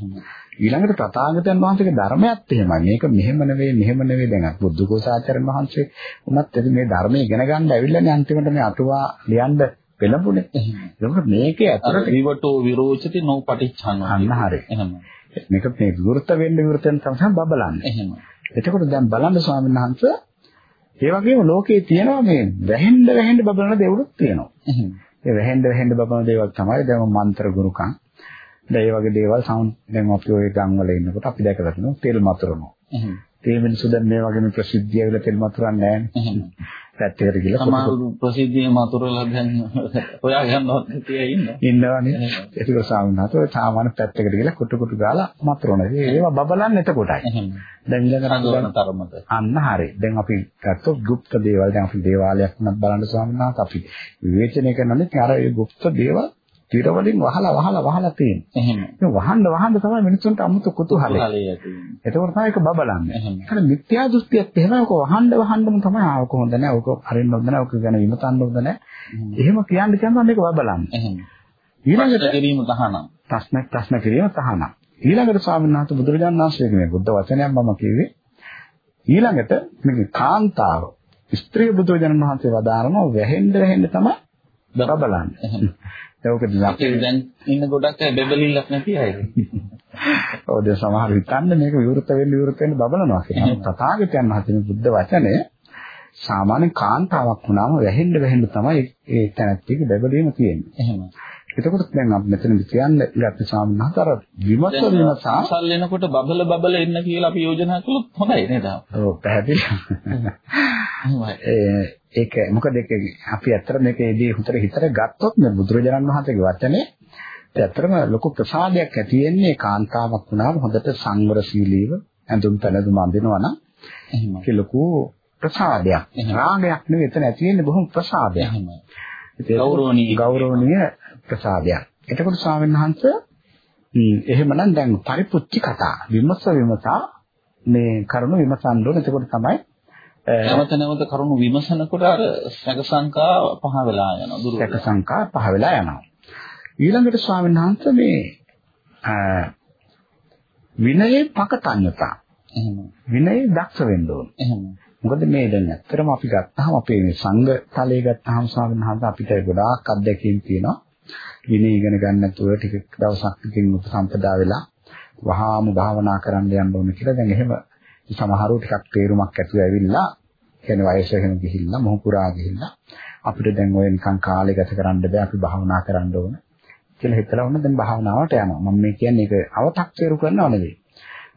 [SPEAKER 1] ඊළඟට තථාගතයන් වහන්සේගේ ධර්මයත් එහෙමයි. මේක මෙහෙම නෙවෙයි මෙහෙම නෙවෙයි දැන් බුද්ධඝෝසාචාර්යන් වහන්සේ උනත් එදි මේ ධර්මයේ ඉගෙන ගන්න ඇවිල්ලානේ අන්තිමට මේ අටුවා ලියන්න පෙළඹුණේ. ඒකට මේකේ ඇතුළට
[SPEAKER 2] විවටෝ විරෝචති නෝ පටිච්චන්න.
[SPEAKER 1] අන්න හරි. එහෙම. මේක මේ විවෘත වෙන්න විවෘත වෙන තමයි බබලන්නේ.
[SPEAKER 2] එහෙම.
[SPEAKER 1] එතකොට දැන් බලන්න ස්වාමීන් වහන්සේ ඒ වගේම ලෝකේ තියෙනවා මේ වැහෙන්න වැහෙන්න බබලන දේවලුත් තියෙනවා.
[SPEAKER 2] එහෙම.
[SPEAKER 1] ඒ වැහෙන්න වැහෙන්න බබලන දේවල් තමයි දැන් මන්ත්‍ර ගුරුකම් දැන් මේ වගේ දේවල් සවුන්ඩ් දැන් අපි ওই ගම් වල ඉන්නකොට අපි දැකලා තියෙනවා තෙල් මතුරනවා.
[SPEAKER 2] එහෙනම්
[SPEAKER 1] ඒ මිනිස්සු දැන් මේ වගේ ප්‍රසිද්ධිය විල තෙල් මතුරන්නේ නැහැ නේ.
[SPEAKER 2] එහෙනම්
[SPEAKER 1] පැත්තකට ගිහලා
[SPEAKER 2] සමහර ප්‍රසිද්ධිය මතුරලා දැන් හොයා ගන්නවත් නැතිව ඉන්නවා.
[SPEAKER 1] ඉන්නවනේ. ඒක සාමාන්‍යත ඔය සාමාන්‍ය පැත්තකට ගිහලා කුටු කුටු ගාලා මතුරනවා. ඒවා බබලන්නේ එතකොටයි.
[SPEAKER 2] එහෙනම්
[SPEAKER 1] දැන් ඊළඟට
[SPEAKER 2] තරමට.
[SPEAKER 1] අන්න හරි. දැන් අපි ගත්තොත් গুপ্ত දේවල් දැන් අපි දේවාලයක් වුණත් බලන්න ස්වාමීන් වහන්සේ අපි විවේචනය කරනනේ අර ඒ গুপ্ত දේවල් තිර වලින් වහලා වහලා වහලා තියෙන්නේ.
[SPEAKER 2] එහෙම.
[SPEAKER 1] ඒ වහන්න වහන්න තමයි මිනිස්සුන්ට අමුතු කුතුහලය.
[SPEAKER 2] කුතුහලය තියෙන්නේ.
[SPEAKER 1] එතකොට තමයි ඒක බබලන්නේ.
[SPEAKER 2] එහෙම.
[SPEAKER 1] ඒකට මිත්‍යා දෘෂ්ටියත් එහෙමයි ඔක වහන්න වහන්නම තමයි ආවක හොඳ නැහැ. ඔක හරින්න හොඳ නැහැ. ඔක ගැන විමසන්න හොඳ නැහැ. එහෙම කියන්න කියනවා මේක බබලන්නේ.
[SPEAKER 2] එහෙම.
[SPEAKER 1] ඊළඟට
[SPEAKER 2] කිරීම තහනම්.
[SPEAKER 1] ප්‍රශ්න ප්‍රශ්න කිරීම තහනම්. ඊළඟට ස්වාමීන් වහන්සේ බුදුරජාණන් වහන්සේගේ මේ බුද්ධ වචනයක් මම කිව්වේ ඊළඟට මේ කාන්තාව ස්ත්‍රී බුදුරජාණන් වහන්සේ වදාරනවා වැහෙන්න වැහෙන්න තමයි බබලන්නේ. ඒකද
[SPEAKER 2] අපි දැන් ඉන්න ගොඩක් බෙබලිල්ලක් නැති අය.
[SPEAKER 1] ඔව් දැන් සමහර හිතන්නේ මේක විවෘත වෙන්න විවෘත වෙන්න බබලනවා කියලා. තථාගතයන් වහන්සේ බුද්ධ වචනය සාමාන්‍ය කාන්තාවක් වුණාම වැහෙන්න වැහෙන්න තමයි ඒ තැනැත්තියගේ බබලීම තියෙන්නේ.
[SPEAKER 2] එහෙම.
[SPEAKER 1] එතකොට දැන් අපි මෙතන කියන්නේ ගත්ත ස්වාමීන් වහන්සේ අර විමස විමසා
[SPEAKER 2] සල් වෙනකොට බබල බබල එන්න කියලා අපි යෝජනා කළොත් හොඳයි නේද?
[SPEAKER 1] ඔව් පැහැදිලි. ඒක මොකද ඒක අපි ඇත්තට මේකේදී හුතර හිතට ගත්තොත් මේ බුදුරජාණන් වහන්සේගේ වචනේ ඇත්තටම ලොකු ප්‍රසාදයක් ඇති වෙන්නේ කාන්තාවක් වුණාම හොඳට සංවරශීලීව ඇඳුම් පැළඳුම් අඳිනවා නම්
[SPEAKER 2] එහෙම.
[SPEAKER 1] ඒක ලොකු ප්‍රසාදයක්. රාගයක් නෙවෙයි එතන ඇති වෙන්නේ බොහොම ප්‍රසාදයක්.
[SPEAKER 2] ගෞරවණීය
[SPEAKER 1] ගෞරවණීය ප්‍රසාදයක්. එතකොට ස්වාමීන් වහන්සේ එහෙමනම් දැන් පරිපුච්චි කතා විමස විමසා මේ කරුණ විමසන්න ඕන. එතකොට තමයි
[SPEAKER 2] නැවත නැවත කරුණු විමසනකොට අර සැක සංකා පහ වෙලා යනවා දුරු
[SPEAKER 1] සැක සංකා පහ වෙලා යනවා. ඊළඟට ස්වාමීන් වහන්සේ මේ විනයේ පකතඤ්ඤතා.
[SPEAKER 2] එහෙම
[SPEAKER 1] විනයේ දක්ෂ වෙන්න ඕන.
[SPEAKER 2] එහෙම
[SPEAKER 1] මොකද මේ දැන් ඇත්තටම අපි ගත්තාම අපේ මේ සංඝ තලයේ ගත්තාම ස්වාමීන් වහන්සේ අපිට ගොඩාක් අත්දැකීම් තියෙනවා විනය ඉගෙන ගන්න නැතුව ටික දවසක් ඉතින් උපසම්පදා වෙලා වහාම භාවනා කරන්න යන්න ඕනේ කියලා දැන් එහෙම සමහරව ටිකක් තේරුමක් ඇතුව ඇවිල්ලා කියන්නේ වයස එහෙම ගිහිල්ලා මොහු පුරා ගිහිල්ලා අපිට දැන් ඔය නිකන් කාලය ගත කරන්න බෑ අපි භාවනා කරන්න ඕන කියලා හිතලා වුණා. දැන් භාවනාවට යනවා. මම මේ කියන්නේ ඒක අව탁සේරු කරනව නෙවෙයි.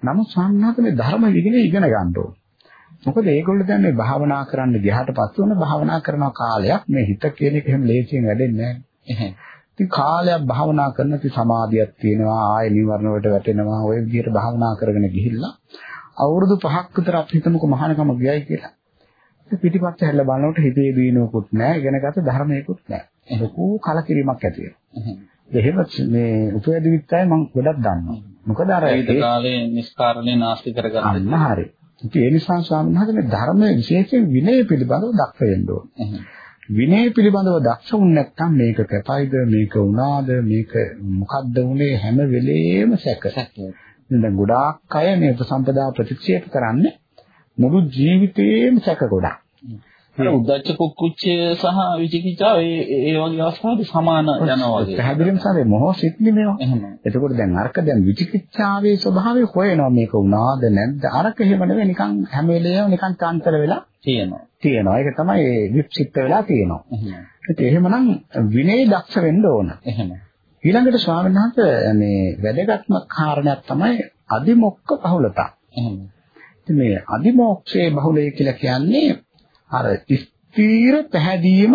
[SPEAKER 1] නමුත් සාමාන්‍යයෙන් මේ ධර්ම විගින ඉගෙන ගන්න ඕන. මොකද ඒගොල්ලෝ දැන් මේ භාවනා කරන්න ගියාට පස්සේ උන භාවනා කරන කාලයක් මේ හිත කියන එක එහෙම ලේසියෙන් වැඩෙන්නේ නැහැ. ඉතින් කාලයක් භාවනා කරන ඉතින් සමාධියක් තියෙනවා ආය නිවර්ණ වලට වැටෙනවා ඔය විදිහට භාවනා කරගෙන ගිහිල්ලා අවුරුදු 5ක් විතර අපි හිතමුකෝ මහානකම ගියයි කියලා. පිටිපස්ස හැල්ල බලනකොට හිතේ දිනුවකුත් නැහැ, ඉගෙනගත ධර්මයකුත් නැහැ. ලොකු කලකිරීමක් ඇති වෙනවා. එහෙම මේ උපයදි විත්තයි මම ගොඩක් දන්නවා. මොකද අර
[SPEAKER 2] ඒ කාලේ නිස්කාරණේ නාස්ති කරගන්න.
[SPEAKER 1] අන්න හරි. ඉතින් ඒ නිසා ස්වාමීන් වහන්සේ මේ ධර්මයේ විශේෂයෙන් විනය පිළිබඳව දක්ෂ වෙන්න ඕනේ. විනය පිළිබඳව දක්ෂ වුණ නැත්නම් මේක කැපයිද මේක උනාද මේක මොකද්ද උනේ හැම වෙලේම සැක. දැන් ගොඩාක් අය මේ උපසම්පදා ප්‍රතික්ෂේප කරන්නේ මුළු ජීවිතේම සැක ගොඩක්.
[SPEAKER 2] උද්දච්ච කුක්කුච්චය සහ විචිකිච්ඡාව ඒ ඒ වගේ අවස්ථාවලදී සමාන යනවා වගේ.
[SPEAKER 1] පැහැදිලිවම සමේ මොහොත සිත්නේ මේවා.
[SPEAKER 2] එහෙම.
[SPEAKER 1] එතකොට දැන් අරක දැන් විචිකිච්ඡාවේ ස්වභාවය හොයනවා මේක උනාද නැද්ද අරක එහෙම නෙවෙයි නිකන් හැම වෙලේම නිකන් චාන්තර වෙලා
[SPEAKER 2] තියෙනවා.
[SPEAKER 1] තියෙනවා. ඒක තමයි වික්ෂිප්ත වෙලා තියෙනවා. ඉතින් එහෙමනම් විනය දක්ෂ වෙන්න ඕන.
[SPEAKER 2] එහෙම.
[SPEAKER 1] ඊළඟට ස්වාමීන් වහන්සේ මේ වැදගත්ම කාරණයක් තමයි අදිමොක්ක බහුලතා.
[SPEAKER 2] එහෙම.
[SPEAKER 1] මේ අදිමොක්ෂයේ බහුලය කියලා කියන්නේ අර ස්ථීර පැහැදීම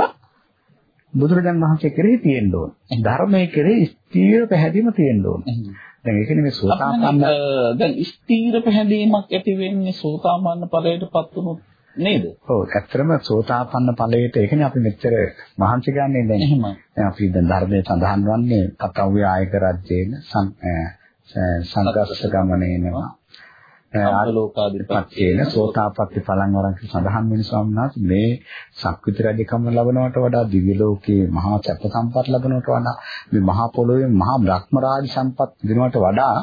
[SPEAKER 1] බුදුරජාණන් වහන්සේ කෙරෙහි තියෙන්න ඕන. ධර්මයේ කෙරෙහි ස්ථීර පැහැදීම තියෙන්න ඕන. දැන් ඒකනේ මේ සෝතාපන්න
[SPEAKER 2] දැන් ස්ථීර පැහැදීමක් ඇති වෙන්නේ සෝතාපන්න ඵලයටපත් වුණොත් නේද?
[SPEAKER 1] ඔව් ඇත්තටම සෝතාපන්න ඵලයට ඒකනේ අපි මෙච්චර මහන්සි ගන්නෙ දැන්.
[SPEAKER 2] එහෙමයි.
[SPEAKER 1] අපි දැන් ධර්මයේ සඳහන් වන්නේ කතව්‍ය ආයක රජ්‍යේන සංඝස්ස ගමනේනවා.
[SPEAKER 2] ආලෝකාදිපත්‍යේන
[SPEAKER 1] සෝතාපට්ටි ඵලං වරන් සඳහන් වෙන ස්වාමීන් වහන්සේ මේ සක්විති රජකම ලබනවට වඩා දිව්‍ය ලෝකයේ මහා සැප සම්පත් ලබනවට වඩා මේ මහා පොළොවේ මහා බ්‍රහ්ම රාජ සම්පත් දිනවට වඩා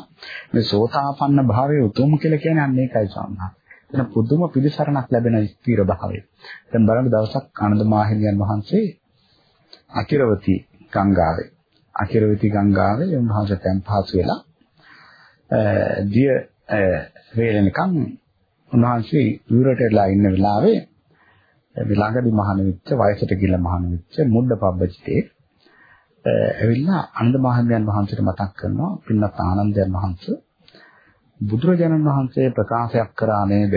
[SPEAKER 1] මේ සෝතාපන්න භාවයේ උතුම් කියලා කියන්නේ අන්න ඒකයි ස්වාමීන් වහන්සේ. එන පුදුම පිළිසරණක් ලැබෙන ස්ථීර භාවය. දැන් බලන්න දවසක් ආනන්ද මාහිමියන් වහන්සේ අකිරවති ගංගාවේ අකිරවති ගංගාවේ උන්වහන්සේ තැන්පහසු වෙලා දිය වේලෙනකම් උන්වහන්සේ යුරටලා ඉන්න වෙලාවේ විලංගදී මහාන වෙච්ච වයසට ගිල මහාන වෙච්ච මුඩ පබ්බචිතේ ඇවිල්ලා ආනන්ද මහත්මයන් වහන්සේට මතක් කරනවා පින්නත් ආනන්දයන් වහන්සේ බුදුරජාණන් වහන්සේ ප්‍රකාශයක් කරා නේද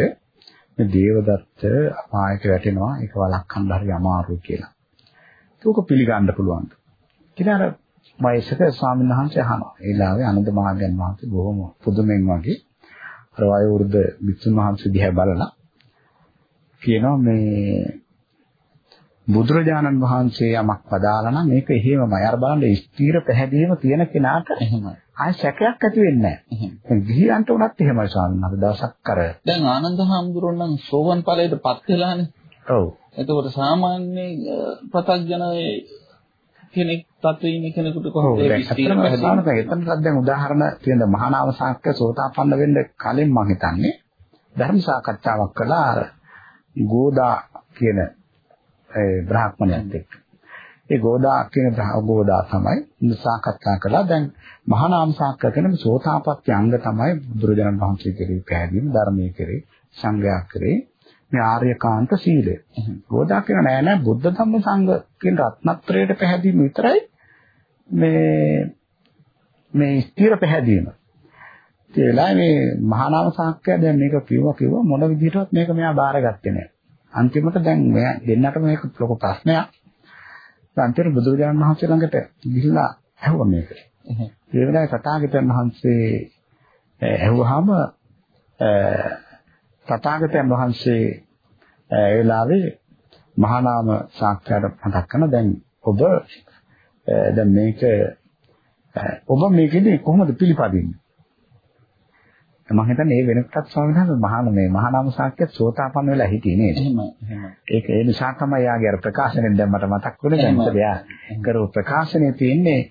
[SPEAKER 1] මේ දේවදත්ත අපායට වැටෙනවා ඒක වළක්වන්න හරි අමාරුයි කියලා. ඒක පිළිගන්න පුළුවන්. කියලා අර වයසක ස්වාමීන් වහන්සේ අහනවා. ඒ ලාවේ ආනන්ද මහත්මයන් වහන්සේ බොහොම පුදුමෙන් වගේ අර වයෝවෘද්ධ විසුණු වහන්සේ දිහා බලලා කියනවා මේ බුදුරජාණන් වහන්සේ යමක් පදාලා නම් මේක එහෙමමයි. අර බලන්න ස්ථීර පැහැදීම තියෙන කෙනාට
[SPEAKER 2] එහෙමයි.
[SPEAKER 1] ආය සැකයක් ඇති වෙන්නේ නැහැ. දැන් ගිහියන්ට උනත් එහෙමයි ස්වාමීන් වහන්සේ දවසක් අර
[SPEAKER 2] දැන් ආනන්ද හාමුදුරුවෝ නම් සෝවන් ඵලයටපත් වෙලානේ.
[SPEAKER 1] ඔව්.
[SPEAKER 2] එතකොට සාමාන්‍ය ප්‍රත්‍යඥ කෙනෙක් තත්ත්වයේ කෙනෙකුට කොහොමද ඒ
[SPEAKER 1] දැන් උදාහරණ තියෙන මහානාම සාක්‍ය සෝතාපන්න වෙන්න කලින් මම හිතන්නේ ධර්ම සාකච්ඡාවක් කළා ගෝදා කියන ඒ බ්‍රාහ්මණයත් එක්ක. ඒ ගෝදා කියන ගෝදා තමයි සාකච්ඡා කළා. දැන් මහානාම සාක්‍ය කියන සෝතාපට්ටි අංග තමයි බුදුරජාණන් වහන්සේ කෙරෙහි පැහැදිලි ධර්මයේ කෙරෙහි සංඝයා කෙරෙහි මේ ආර්යකාන්ත සීලය. ගෝදා කියන නෑ නෑ බුද්ධ ධම්ම සංඝ කියන රත්නත්‍රයට පැහැදීම විතරයි මේ මේ ස්ථිර පැහැදීම. ඒ වෙලාවේ මේ මහානාම සාක්‍ය දැන් මේක කිව්වා කිව්වා මොන විදිහටවත් මේක මෙයා බාරගත්තේ නෑ. අන්තිමට දැන් මෙයා දෙන්නට මේක ලොකු ප්‍රශ්නයක්. අන්තිමට බුදුරජාණන් වහන්සේ ළඟට ගිහිල්ලා ඇහුවා මේක. ඒ වෙලාවේ තථාගතයන් වහන්සේ ඇහුවාම තථාගතයන් වහන්සේ ඒ වෙලාවේ මහානාම සාක්‍යයට මතක් කරන දැන් ඔබ දැන් මේක ඔබ මේකෙදි කොහොමද පිළිපදින්නේ මම හිතන්නේ මේ වෙනකටත් ස්වාමීන් වහන්සේ මහාන මේ මහානාම සාක්‍ය සෝතාපන්න වෙලා හිටියේ නේද?
[SPEAKER 2] එහෙමයි එහෙමයි.
[SPEAKER 1] ඒක ඒ නිසා තමයි යාගේ අර ප්‍රකාශනෙන් දැන් මට මතක් වුණේ දැන් මොකද යා කරපු ප්‍රකාශනයේ තියෙන්නේ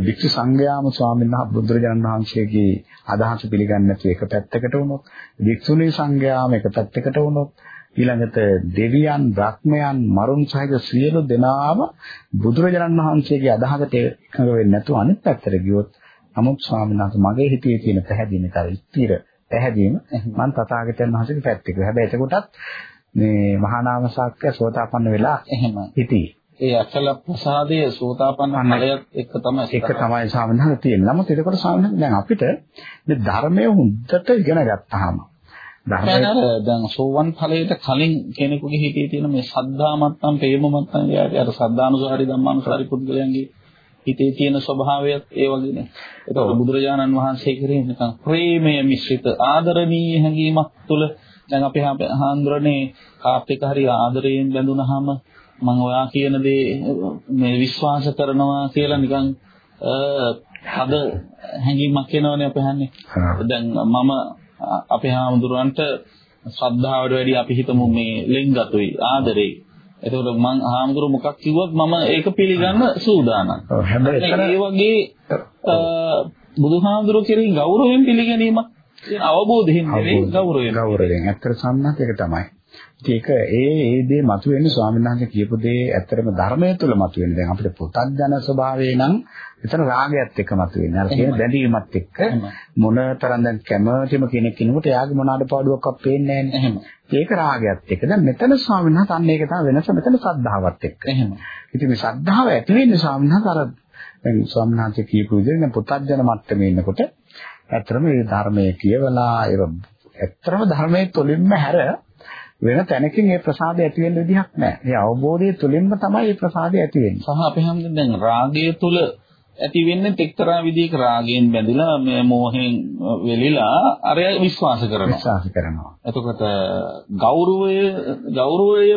[SPEAKER 1] භික්ෂු සංඝයාම ස්වාමීන් වහන්සේ බුදුරජාණන් වහන්සේගේ අදහස පිළිගන්නේ නැති එක පැත්තකට වුණොත් භික්ෂුණී සංඝයාම එක පැත්තකට වුණොත් ඊළඟට දෙවියන්, බ්‍රහ්මයන්, මරුන් සහිත සියලු දෙනාම බුදුරජාණන් වහන්සේගේ අදහසට එකඟ වෙන්නේ නැතුව අනිත් පැත්තට ගියොත් නමුත් ස්වාමීන් වහන්සේ මගේ හිතේ තියෙන පැහැදිලිම තර ස්ථිර පැහැදීම මම තථාගතයන් වහන්සේගේ පැත්තක. හැබැයි එතකොටත් මේ මහා නාම සාක්‍ය සෝතාපන්න වෙලා
[SPEAKER 2] එහෙම
[SPEAKER 1] හිටියේ.
[SPEAKER 2] ඒ අචල ප්‍රසාදයේ සෝතාපන්න ඵලයත් එක්ක තමයි
[SPEAKER 1] එක තමයි ස්වාමීන් වහන්සේ තියෙන්නේ. නමුත් එතකොට ස්වාමීන් වහන්සේ දැන් අපිට මේ ධර්මය හොඳට ඉගෙන ගත්තාම
[SPEAKER 2] ධර්මය දැන් සෝවන් ඵලයට කලින් කෙනෙකුගේ හිතේ තියෙන මේ සද්ධා මත්තම් ප්‍රේම යාට අර සද්ධානුසාරි ධම්මානුසාරි පුද්ගලයන්ගේ හිතේ තියෙන ස්වභාවයත් ඒ වගේනේ. ඒතකොට බුදුරජාණන් වහන්සේ කරේ නිකන් ප්‍රේමය මිශ්‍රිත ආදරණීය හැඟීමක් තුළ දැන් අපි හාන්දරනේ කාප් එක හරි ආදරයෙන් බැඳුනහම මම ඔයා කියන දේ මේ විශ්වාස කරනවා කියලා නිකන් අද හැඟීමක් එනවනේ අපි හන්නේ. දැන් මම අපේ හාමුදුරන්ට ශ්‍රද්ධාවට වැඩිය අපි හිතමු මේ ලෙන්ගතුයි ආදරේ. එතකොට මං හාමුදුරු මොකක් කිව්වත් මම ඒක පිළිගන්න සූදානම්.
[SPEAKER 1] හැබැයි
[SPEAKER 2] ඒ වගේ බුදුහාමුදුරු කෙරෙහි ගෞරවයෙන් පිළිගැනීමක් තියෙන අවබෝධයෙන් නෙවෙයි ගෞරවයෙන්.
[SPEAKER 1] ගෞරවයෙන්. ඇත්තට සම්මත ඒක තමයි. ඒක ඒ ඒ දේ මතුවෙන්නේ ස්වාමීන් වහන්සේ කියපු දේ ඇත්තටම ධර්මයේ තුල මතුවෙන්නේ. දැන් අපිට පුතත්ජන ස්වභාවය නම් එතන රාගයත් එක්ක මතුවෙන්නේ. අර කියන බැඳීමත් එක්ක මොන තරම් දැන් කැමැතිම කෙනෙක් කෙනෙකුට එයාගේ මොනවාද පාඩුවක්වත් පේන්නේ නැහැ ඒක රාගයත් එක්ක. දැන් මෙතන ස්වාමීන් වහන්සේ අන්න ඒක තමයි වෙනස. මෙතන ශ්‍රද්ධාවත් එක්ක.
[SPEAKER 2] එහෙම.
[SPEAKER 1] ඉතින් මේ ශ්‍රද්ධාව ඇති වෙන්නේ ස්වාමීන් වහන්සේ අර දැන් ස්වාමීන් වහන්සේ කියපු විදිහට පුතත්ජන මට්ටමේ ඉන්නකොට ඇත්තටම මේ ධර්මයේ කියවලා ඒක ඇත්තටම ධර්මයේ තුලින්ම හැර වෙන තැනකින් මේ ප්‍රසාදය ඇති වෙන්න විදිහක් නැහැ. මේ අවබෝධය තුලින්ම තමයි මේ ප්‍රසාදය ඇති වෙන්නේ.
[SPEAKER 2] සහ අපි හැමෝම දැන් රාගය තුල ඇති වෙන්නේ එක්තරා විදිහක රාගයෙන් බැඳිලා මේ මෝහයෙන් වෙලිලා අරය විශ්වාස කරනවා.
[SPEAKER 1] විශ්වාස කරනවා.
[SPEAKER 2] එතකොට ගෞරවය ගෞරවය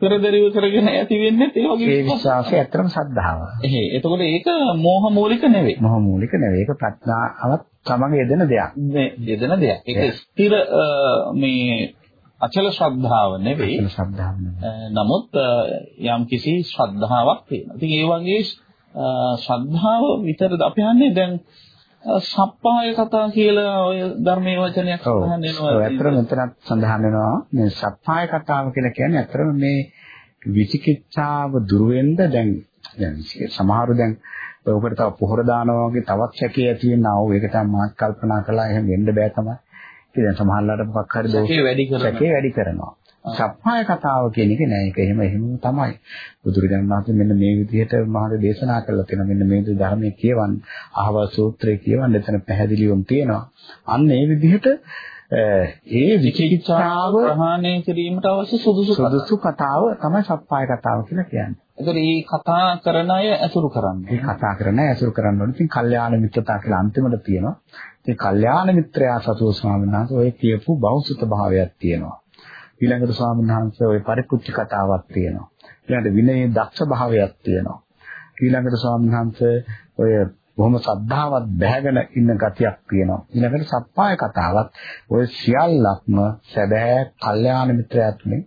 [SPEAKER 2] පෙරදරිව කරගෙන ඇති වෙන්නේ ඒ වගේ
[SPEAKER 1] ඒ විශ්වාසය ඇත්තටම සද්ධාව.
[SPEAKER 2] එහේ එතකොට ඒක මෝහ මූලික නෙවෙයි.
[SPEAKER 1] මෝහ මූලික නෙවෙයි. ඒක ප්‍රඥාවත් සමග යෙදෙන දෙයක්.
[SPEAKER 2] මේ යෙදෙන දෙයක්. ඒක ස්ථිර මේ අචල ශ්‍රද්ධාව නෙවෙයි.
[SPEAKER 1] අචල ශ්‍රද්ධාව නෙවෙයි.
[SPEAKER 2] නමුත් යම් කිසි ශ්‍රද්ධාවක් තියෙනවා. ඉතින් ඒ වගේ ශ්‍රද්ධාව විතරද අපි හන්නේ දැන් සප්පාය කතා කියලා ඔය ධර්මයේ වචනයක් සඳහන් වෙනවා.
[SPEAKER 1] ඔව් ඇත්තටම මෙතනත් සඳහන් වෙනවා මේ සප්පාය කතාව කියලා කියන්නේ ඇත්තටම මේ විචිකිච්ඡාව දුර වෙන්න දැන් දැන් සමහරු දැන් ඔකට තව පොහොර දානවා වගේ තවත් සැකේ ඇති වෙනවා. ඒක තමයි මාත් කල්පනා කළා එහෙම වෙන්න බෑ තමයි. ඉතින් දැන් සමහරලාට මොකක් හරි
[SPEAKER 2] දෝෂේ.
[SPEAKER 1] සැකේ වැඩි කරනවා. සප්පාය කතාව කියන එක නෑ ඒක එහෙම එහෙම තමයි. බුදුරජාණන් වහන්සේ මෙන්න මේ විදිහට මහා දේශනා කළා තියෙනවා. මෙන්න මේ ධර්මයේ කියවන්න, අහව සූත්‍රය කියවන්න එතන පැහැදිලිවම තියෙනවා. අන්න ඒ විදිහට ඒ විචිකිච්ඡාව
[SPEAKER 2] ප්‍රහාණය කිරීමට අවශ්‍ය සුදුසු
[SPEAKER 1] සුදුසු කතාව තමයි සප්පාය කතාව කියලා කියන්නේ.
[SPEAKER 2] ඒතර මේ කතා කරන අය ඇසුරු කරන්නේ.
[SPEAKER 1] මේ කතා කරන අය ඇසුරු කරන්න ඕනේ. ඉතින් කල්යාණ මිත්‍රතා කියලා අන්තිමට තියෙනවා. ඉතින් කල්යාණ මිත්‍රයා සතුව ස්වාමීන් වහන්සේ ඔය කියපු බෞසුත භාවයක් තියෙනවා. ඊළඟට ස්වාමීන් වහන්සේ ওই පරිකුච්ච කතාවක් තියෙනවා. ඊළඟට විනයේ දක්ෂ භාවයක් තියෙනවා. ඊළඟට ස්වාමීන් වහන්සේ ඔය බොහොම සද්ධාවත් බැහැගෙන ඉන්න ගතියක් තියෙනවා. ඊළඟට සප්පාය කතාවත් ඔය සියල්ලක්ම සැබෑ කල්යාණ මිත්‍රයාත්මේ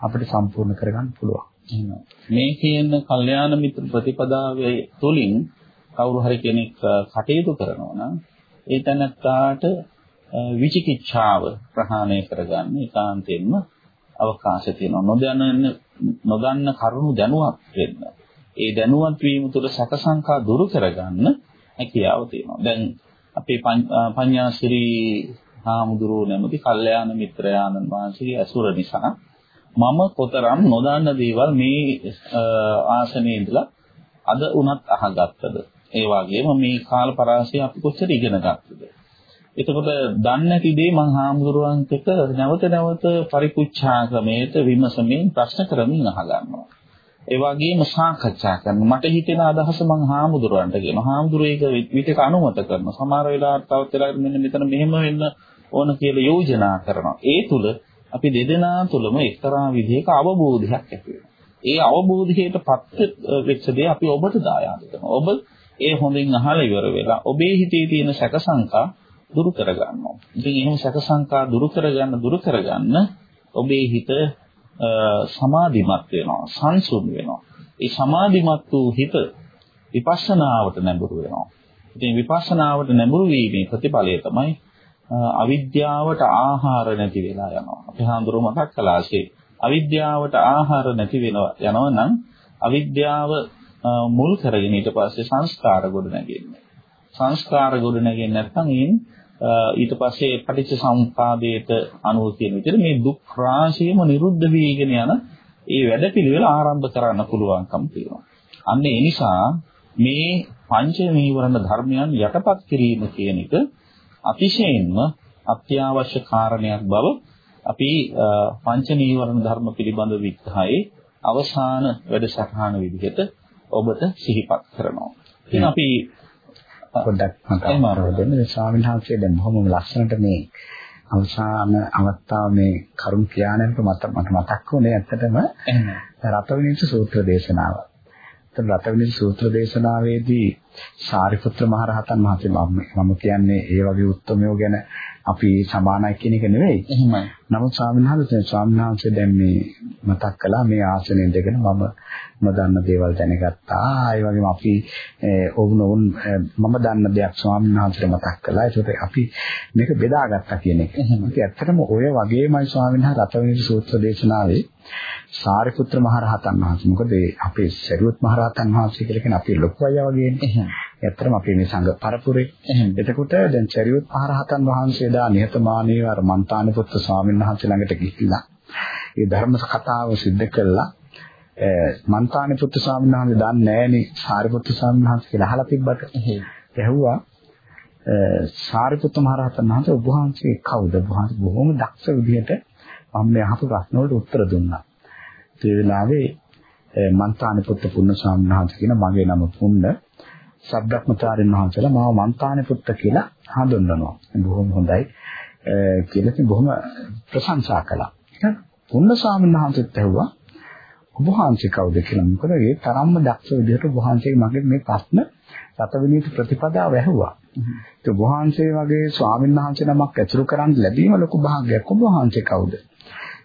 [SPEAKER 1] අපිට සම්පූර්ණ කරගන්න පුළුවන්.
[SPEAKER 2] මේ කියන කල්යාණ මිත්‍ර ප්‍රතිපදාවේ තුලින් කවුරු හරි කෙනෙක් කටයුතු කරනවා නම් ඒ තැනත්තාට විචිකිච්ඡාව ප්‍රහාණය කරගන්න ඒකාන්තයෙන්ම අවකාශය තියෙනවා. නොදන්න නොදන්න කරුණු දැනුවත් වෙන්න. ඒ දැනුවත් වීම තුළ සැක සංකා දුරු කරගන්න හැකියාව තියෙනවා. දැන් අපේ පඤ්ඤාසිරී හාමුදුරුවෝ නැමැති කල්යාණ මිත්‍රයාණන් වහන්සේගේ ඇසුර නිසා මම කොතරම් නොදන්න දේවල් මේ ආසනයේ ඉඳලා අද උනත් අහගත්තද ඒ වගේම මේ කාල පරාසය අපි කොච්චර ඉගෙන ගත්තද එතකොට දන්නේ නැති දේ මං හාමුදුරුවන්ට නැවත නැවත පරිපුච්ඡා ක්‍රමයට විමසමින් ප්‍රශ්න කරමින් අහගන්නවා. ඒ වගේම සාකච්ඡා කරනවා. මට හිතෙන අදහස මං හාමුදුරුවන්ට කියනවා. හාමුදුරුවෝ ඒක විවිධක අනුමත කරනවා. සමහර වෙලාවට තවත් වෙලාවකට මෙන්න මෙතන මෙහෙම වෙන්න ඕන කියලා යෝජනා කරනවා. ඒ තුල අපි දෙදෙනා තුලම එක්තරා විදිහක අවබෝධයක් ඇති වෙනවා. ඒ අවබෝධයටපත් වෙච්ච දේ අපි ඔබට දායාද කරනවා. ඔබ ඒ හොඳින් අහලා ඉවර වෙලා ඔබේ හිතේ තියෙන සැකසංකා දුරු කරගන්නවා. ඉතින් එහෙම සැක සංකා දුරු කරගන්න දුරු කරගන්න ඔබේ හිත සමාධිමත් වෙනවා, සංසුන් වෙනවා. ඒ සමාධිමත් වූ හිත විපස්සනාවට නැඹුරු වෙනවා. ඉතින් විපස්සනාවට නැඹුරු වීමේ ප්‍රතිඵලය තමයි අවිද්‍යාවට ආහාර නැති වෙලා යනවා. අපි හඳුරු මතක් කළාසේ අවිද්‍යාවට ආහාර නැති වෙනවා යනවා නම් අවිද්‍යාව මුල් කරගෙන ඊට පස්සේ සංස්කාර ගොඩ නැගෙන්නේ. සංස්කාර ගොඩ නැගෙන්නේ නැත්නම් ඊන් ඊට පස්සේ පටිච්ච සමුපාදයට අනුව කියන විදිහට මේ දුක් රාශියම නිරුද්ධ වීගෙන යන ඒ වැඩපිළිවෙල ආරම්භ කරන්න පුළුවන්කම තියෙනවා. අන්න ඒ නිසා මේ පංච නීවරණ ධර්මයන් යටපත් කිරීම කියන එක අතිශයින්ම අත්‍යවශ්‍ය කාරණයක් බව අපි පංච නීවරණ ධර්ම පිළිබඳ විග්‍රහයේ අවසාන වැඩසටහන විදිහට ඔබට සිහිපත් කරනවා. ඉතින් අපි
[SPEAKER 1] පොඩ්ඩක් මතක් කරගන්න මේ ස්වාමීන් වහන්සේ දැන් බොහොම ලස්සනට මේ අවසාන අවස්ථාව මේ කරුණ කියානකට මට මතක් වුණේ ඇත්තටම රතවිනිච්ච සූත්‍ර දේශනාව. එතන රතවිනිච්ච සූත්‍ර දේශනාවේදී සාරිපුත්‍ර මහ රහතන් වහන්සේ මම කියන්නේ ඒ වගේ උත්තරමයෝ ගැන අපි සමානයි කියන එක නෙවෙයි.
[SPEAKER 2] එහෙමයි.
[SPEAKER 1] නමුත් ස්වාමීන් වහන්සේ ස්වාමීන් වහන්සේ දැන් මේ මතක් කළා මේ ආසනෙ ඉඳගෙන මම නොදන්න දේවල් දැනගත්තා. ඒ වගේම අපි ඔවුන් ඔවුන් මම දන්න දෙයක් ස්වාමීන් වහන්සේට මතක් කළා. ඒකට අපි මේක බෙදාගත්තා කියන එක. ඒක ඇත්තටම ඔය වගේමයි ස්වාමීන් වහන්සේ රතවිනි සූත්‍ර දේශනාවේ සාරිපුත්‍ර මහ රහතන් වහන්සේ. මොකද අපේ සරියුත් මහ රහතන් වහන්සේ කියලා කියන අපේ ලොකු අය වගේනේ. ඇත්තටම අපේ මේ සංඝ පරපුරේ. එතකොට දැන් චරියුත් මහරහතන් වහන්සේ දා නිහතමානීව අර මන්තාන පුත්තු ස්වාමීන් වහන්සේ ළඟට ගිහිල්ලා ඒ ධර්ම කතාව සිද්ධ කළා. මන්තාන පුත්තු ස්වාමීන් වහන්සේ දන්නේ නැහෙනි සාරිපුත්තු ස්වාමීන් වහන්සේ කියලා අහලා තිබ්බට. ඇහුවා සාරිපුත්තු මහරහතන් වහන්සේ ඔබ වහන්සේ කවුද? ඔබ වහන්සේ බොහොම දක්ෂ විදිහට මම මේ අහපු ප්‍රශ්න වලට උත්තර දුන්නා. ඒ වෙලාවේ මන්තාන පුත්තු පුන්න ස්වාමීන් වහන්සේ කියන මගේ නම පුන්න සබ්බක්මචාරින් වහන්සේලා මාව මන්තානේ පුත්ත කියලා හඳුන්වනවා. බොහොම හොඳයි කියලා ඉතින් බොහොම ප්‍රශංසා කළා. පුන්න ස්වාමීන් වහන්සේත් ඇහුවා ඔබ වහන්සේ කවුද කියලා. මොකද ඒ තරම්ම දක්ෂ විදිහට ඔබ වහන්සේ මගෙන් මේ ප්‍රශ්න රතවිනීත ප්‍රතිපදාව ඇහුවා. ඒ ඔබ වහන්සේ වගේ ස්වාමීන් වහන්සේ නමක් ඇසුරු කරන් ලැබීම ලොකු භාග්යක්. ඔබ වහන්සේ කවුද?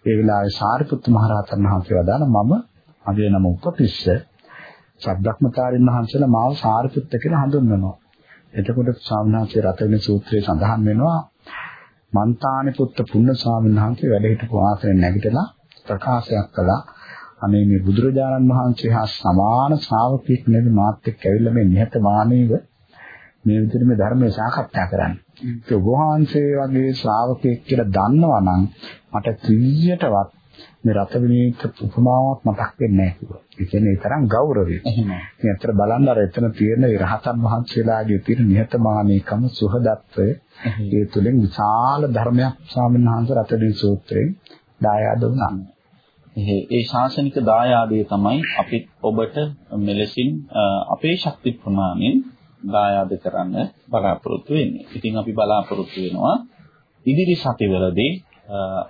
[SPEAKER 1] ඒ වෙලාවේ සාරිපුත්තු මහ රහතන් වහන්සේ වදාළ මම මගේ නම උපතිස්ස සබ්බක්මතාරින් වහන්සේලා මාව සාරිපුත්ත කියලා හඳුන්වනවා. එතකොට ස්වාමීනාංශයේ රතවින සූත්‍රයේ සඳහන් වෙනවා මන්තානි පුත්ත පුන්න ස්වාමීන් වහන්සේ වැඩ හිටපු ආසනෙ නැගිටලා ප්‍රකාශයක් කළා. අනේ මේ බුදුරජාණන් වහන්සේ හා සමාන ශ්‍රාවකෙක් නේද මාත් එක්ක ඇවිල්ලා මේ නිහතමානීව මේ විදිහට මේ ධර්මයේ සාකච්ඡා කරන්නේ. ඒ වහන්සේ වගේ ශ්‍රාවකෙක් කියලා දන්නවා නම් මට ත්‍රියටවත් මේ රත විනීත උපමාවක් මතක් වෙන්නේ නැහැ කිව්වා. ඒ කියන්නේ ඒ තරම් ගෞරවය.
[SPEAKER 2] එහෙමයි.
[SPEAKER 1] ඉතින් අතර බලන්න අර එතන තියෙන රහතන් වහන්සේලාගේ තියෙන නිහතමානීකම සුහදත්වය ඒ තුලින් විශාල ධර්මයක් ස්වාමීන් වහන්සේ රතදී සූත්‍රයෙන් දායාද වුණා.
[SPEAKER 2] ඒ ශාසනික දායාදය තමයි අපි ඔබට මෙලෙසින් අපේ ශක්ති ප්‍රමාණයෙන් දායාද කරන්න බලාපොරොත්තු වෙන්නේ. ඉතින් අපි බලාපොරොත්තු වෙනවා ඉදිරි සතිවලදී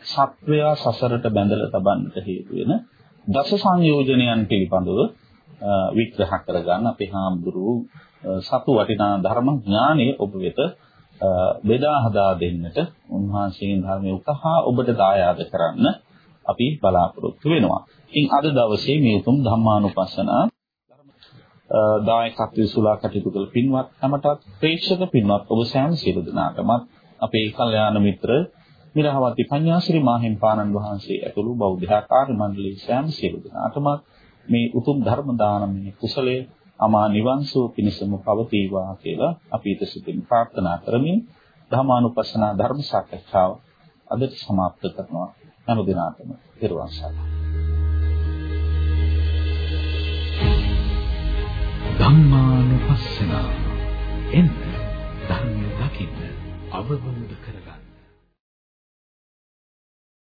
[SPEAKER 2] සත්වයා සසරට බැඳලා තබන්නට හේතු වෙන දස සංයෝජනයන් පිළිබඳව විග්‍රහ කරගන්න අපේ හාමුදුරුවෝ සතු වටිනා ධර්ම ඥානය ඔබ වෙත බෙදා හදා දෙන්නට උන්වහන්සේගෙන් ධර්මයේ උකහා ඔබට දායාද කරන්න අපි බලාපොරොත්තු වෙනවා. ඉතින් අද දවසේ මේ උතුම් ධම්මානුපස්සනා දායකත්වයේ සුලා කටයුතු කළ පින්වත් හැමටත් ප්‍රේක්ෂක පින්වත් ඔබ සෑම සියලු දෙනාටමත් අපේ කල්යාණ මිත්‍ර මිරහවති පඤ්ඤාසිරි මාහිම් පානන් වහන්සේ ඇතුළු බෞද්ධ ආකාර්ය මණ්ඩලයේ සෑම සියලු දෙනාටම මේ උතුම් ධර්ම දානමය කුසලයේ අමා නිවන් සුව පිණසම පවතිවා කියලා අපි ඊට සිතින් ප්‍රාර්ථනා කරමින් ධර්මානුපස්සනා ධර්ම සාකච්ඡාව අදට સમાપ્ત කරනවා. හැම දිනාටම පෙරවන් සරණයි. ධම්මානුපස්සනා එන්න ධර්මය දකින්න අවබෝධ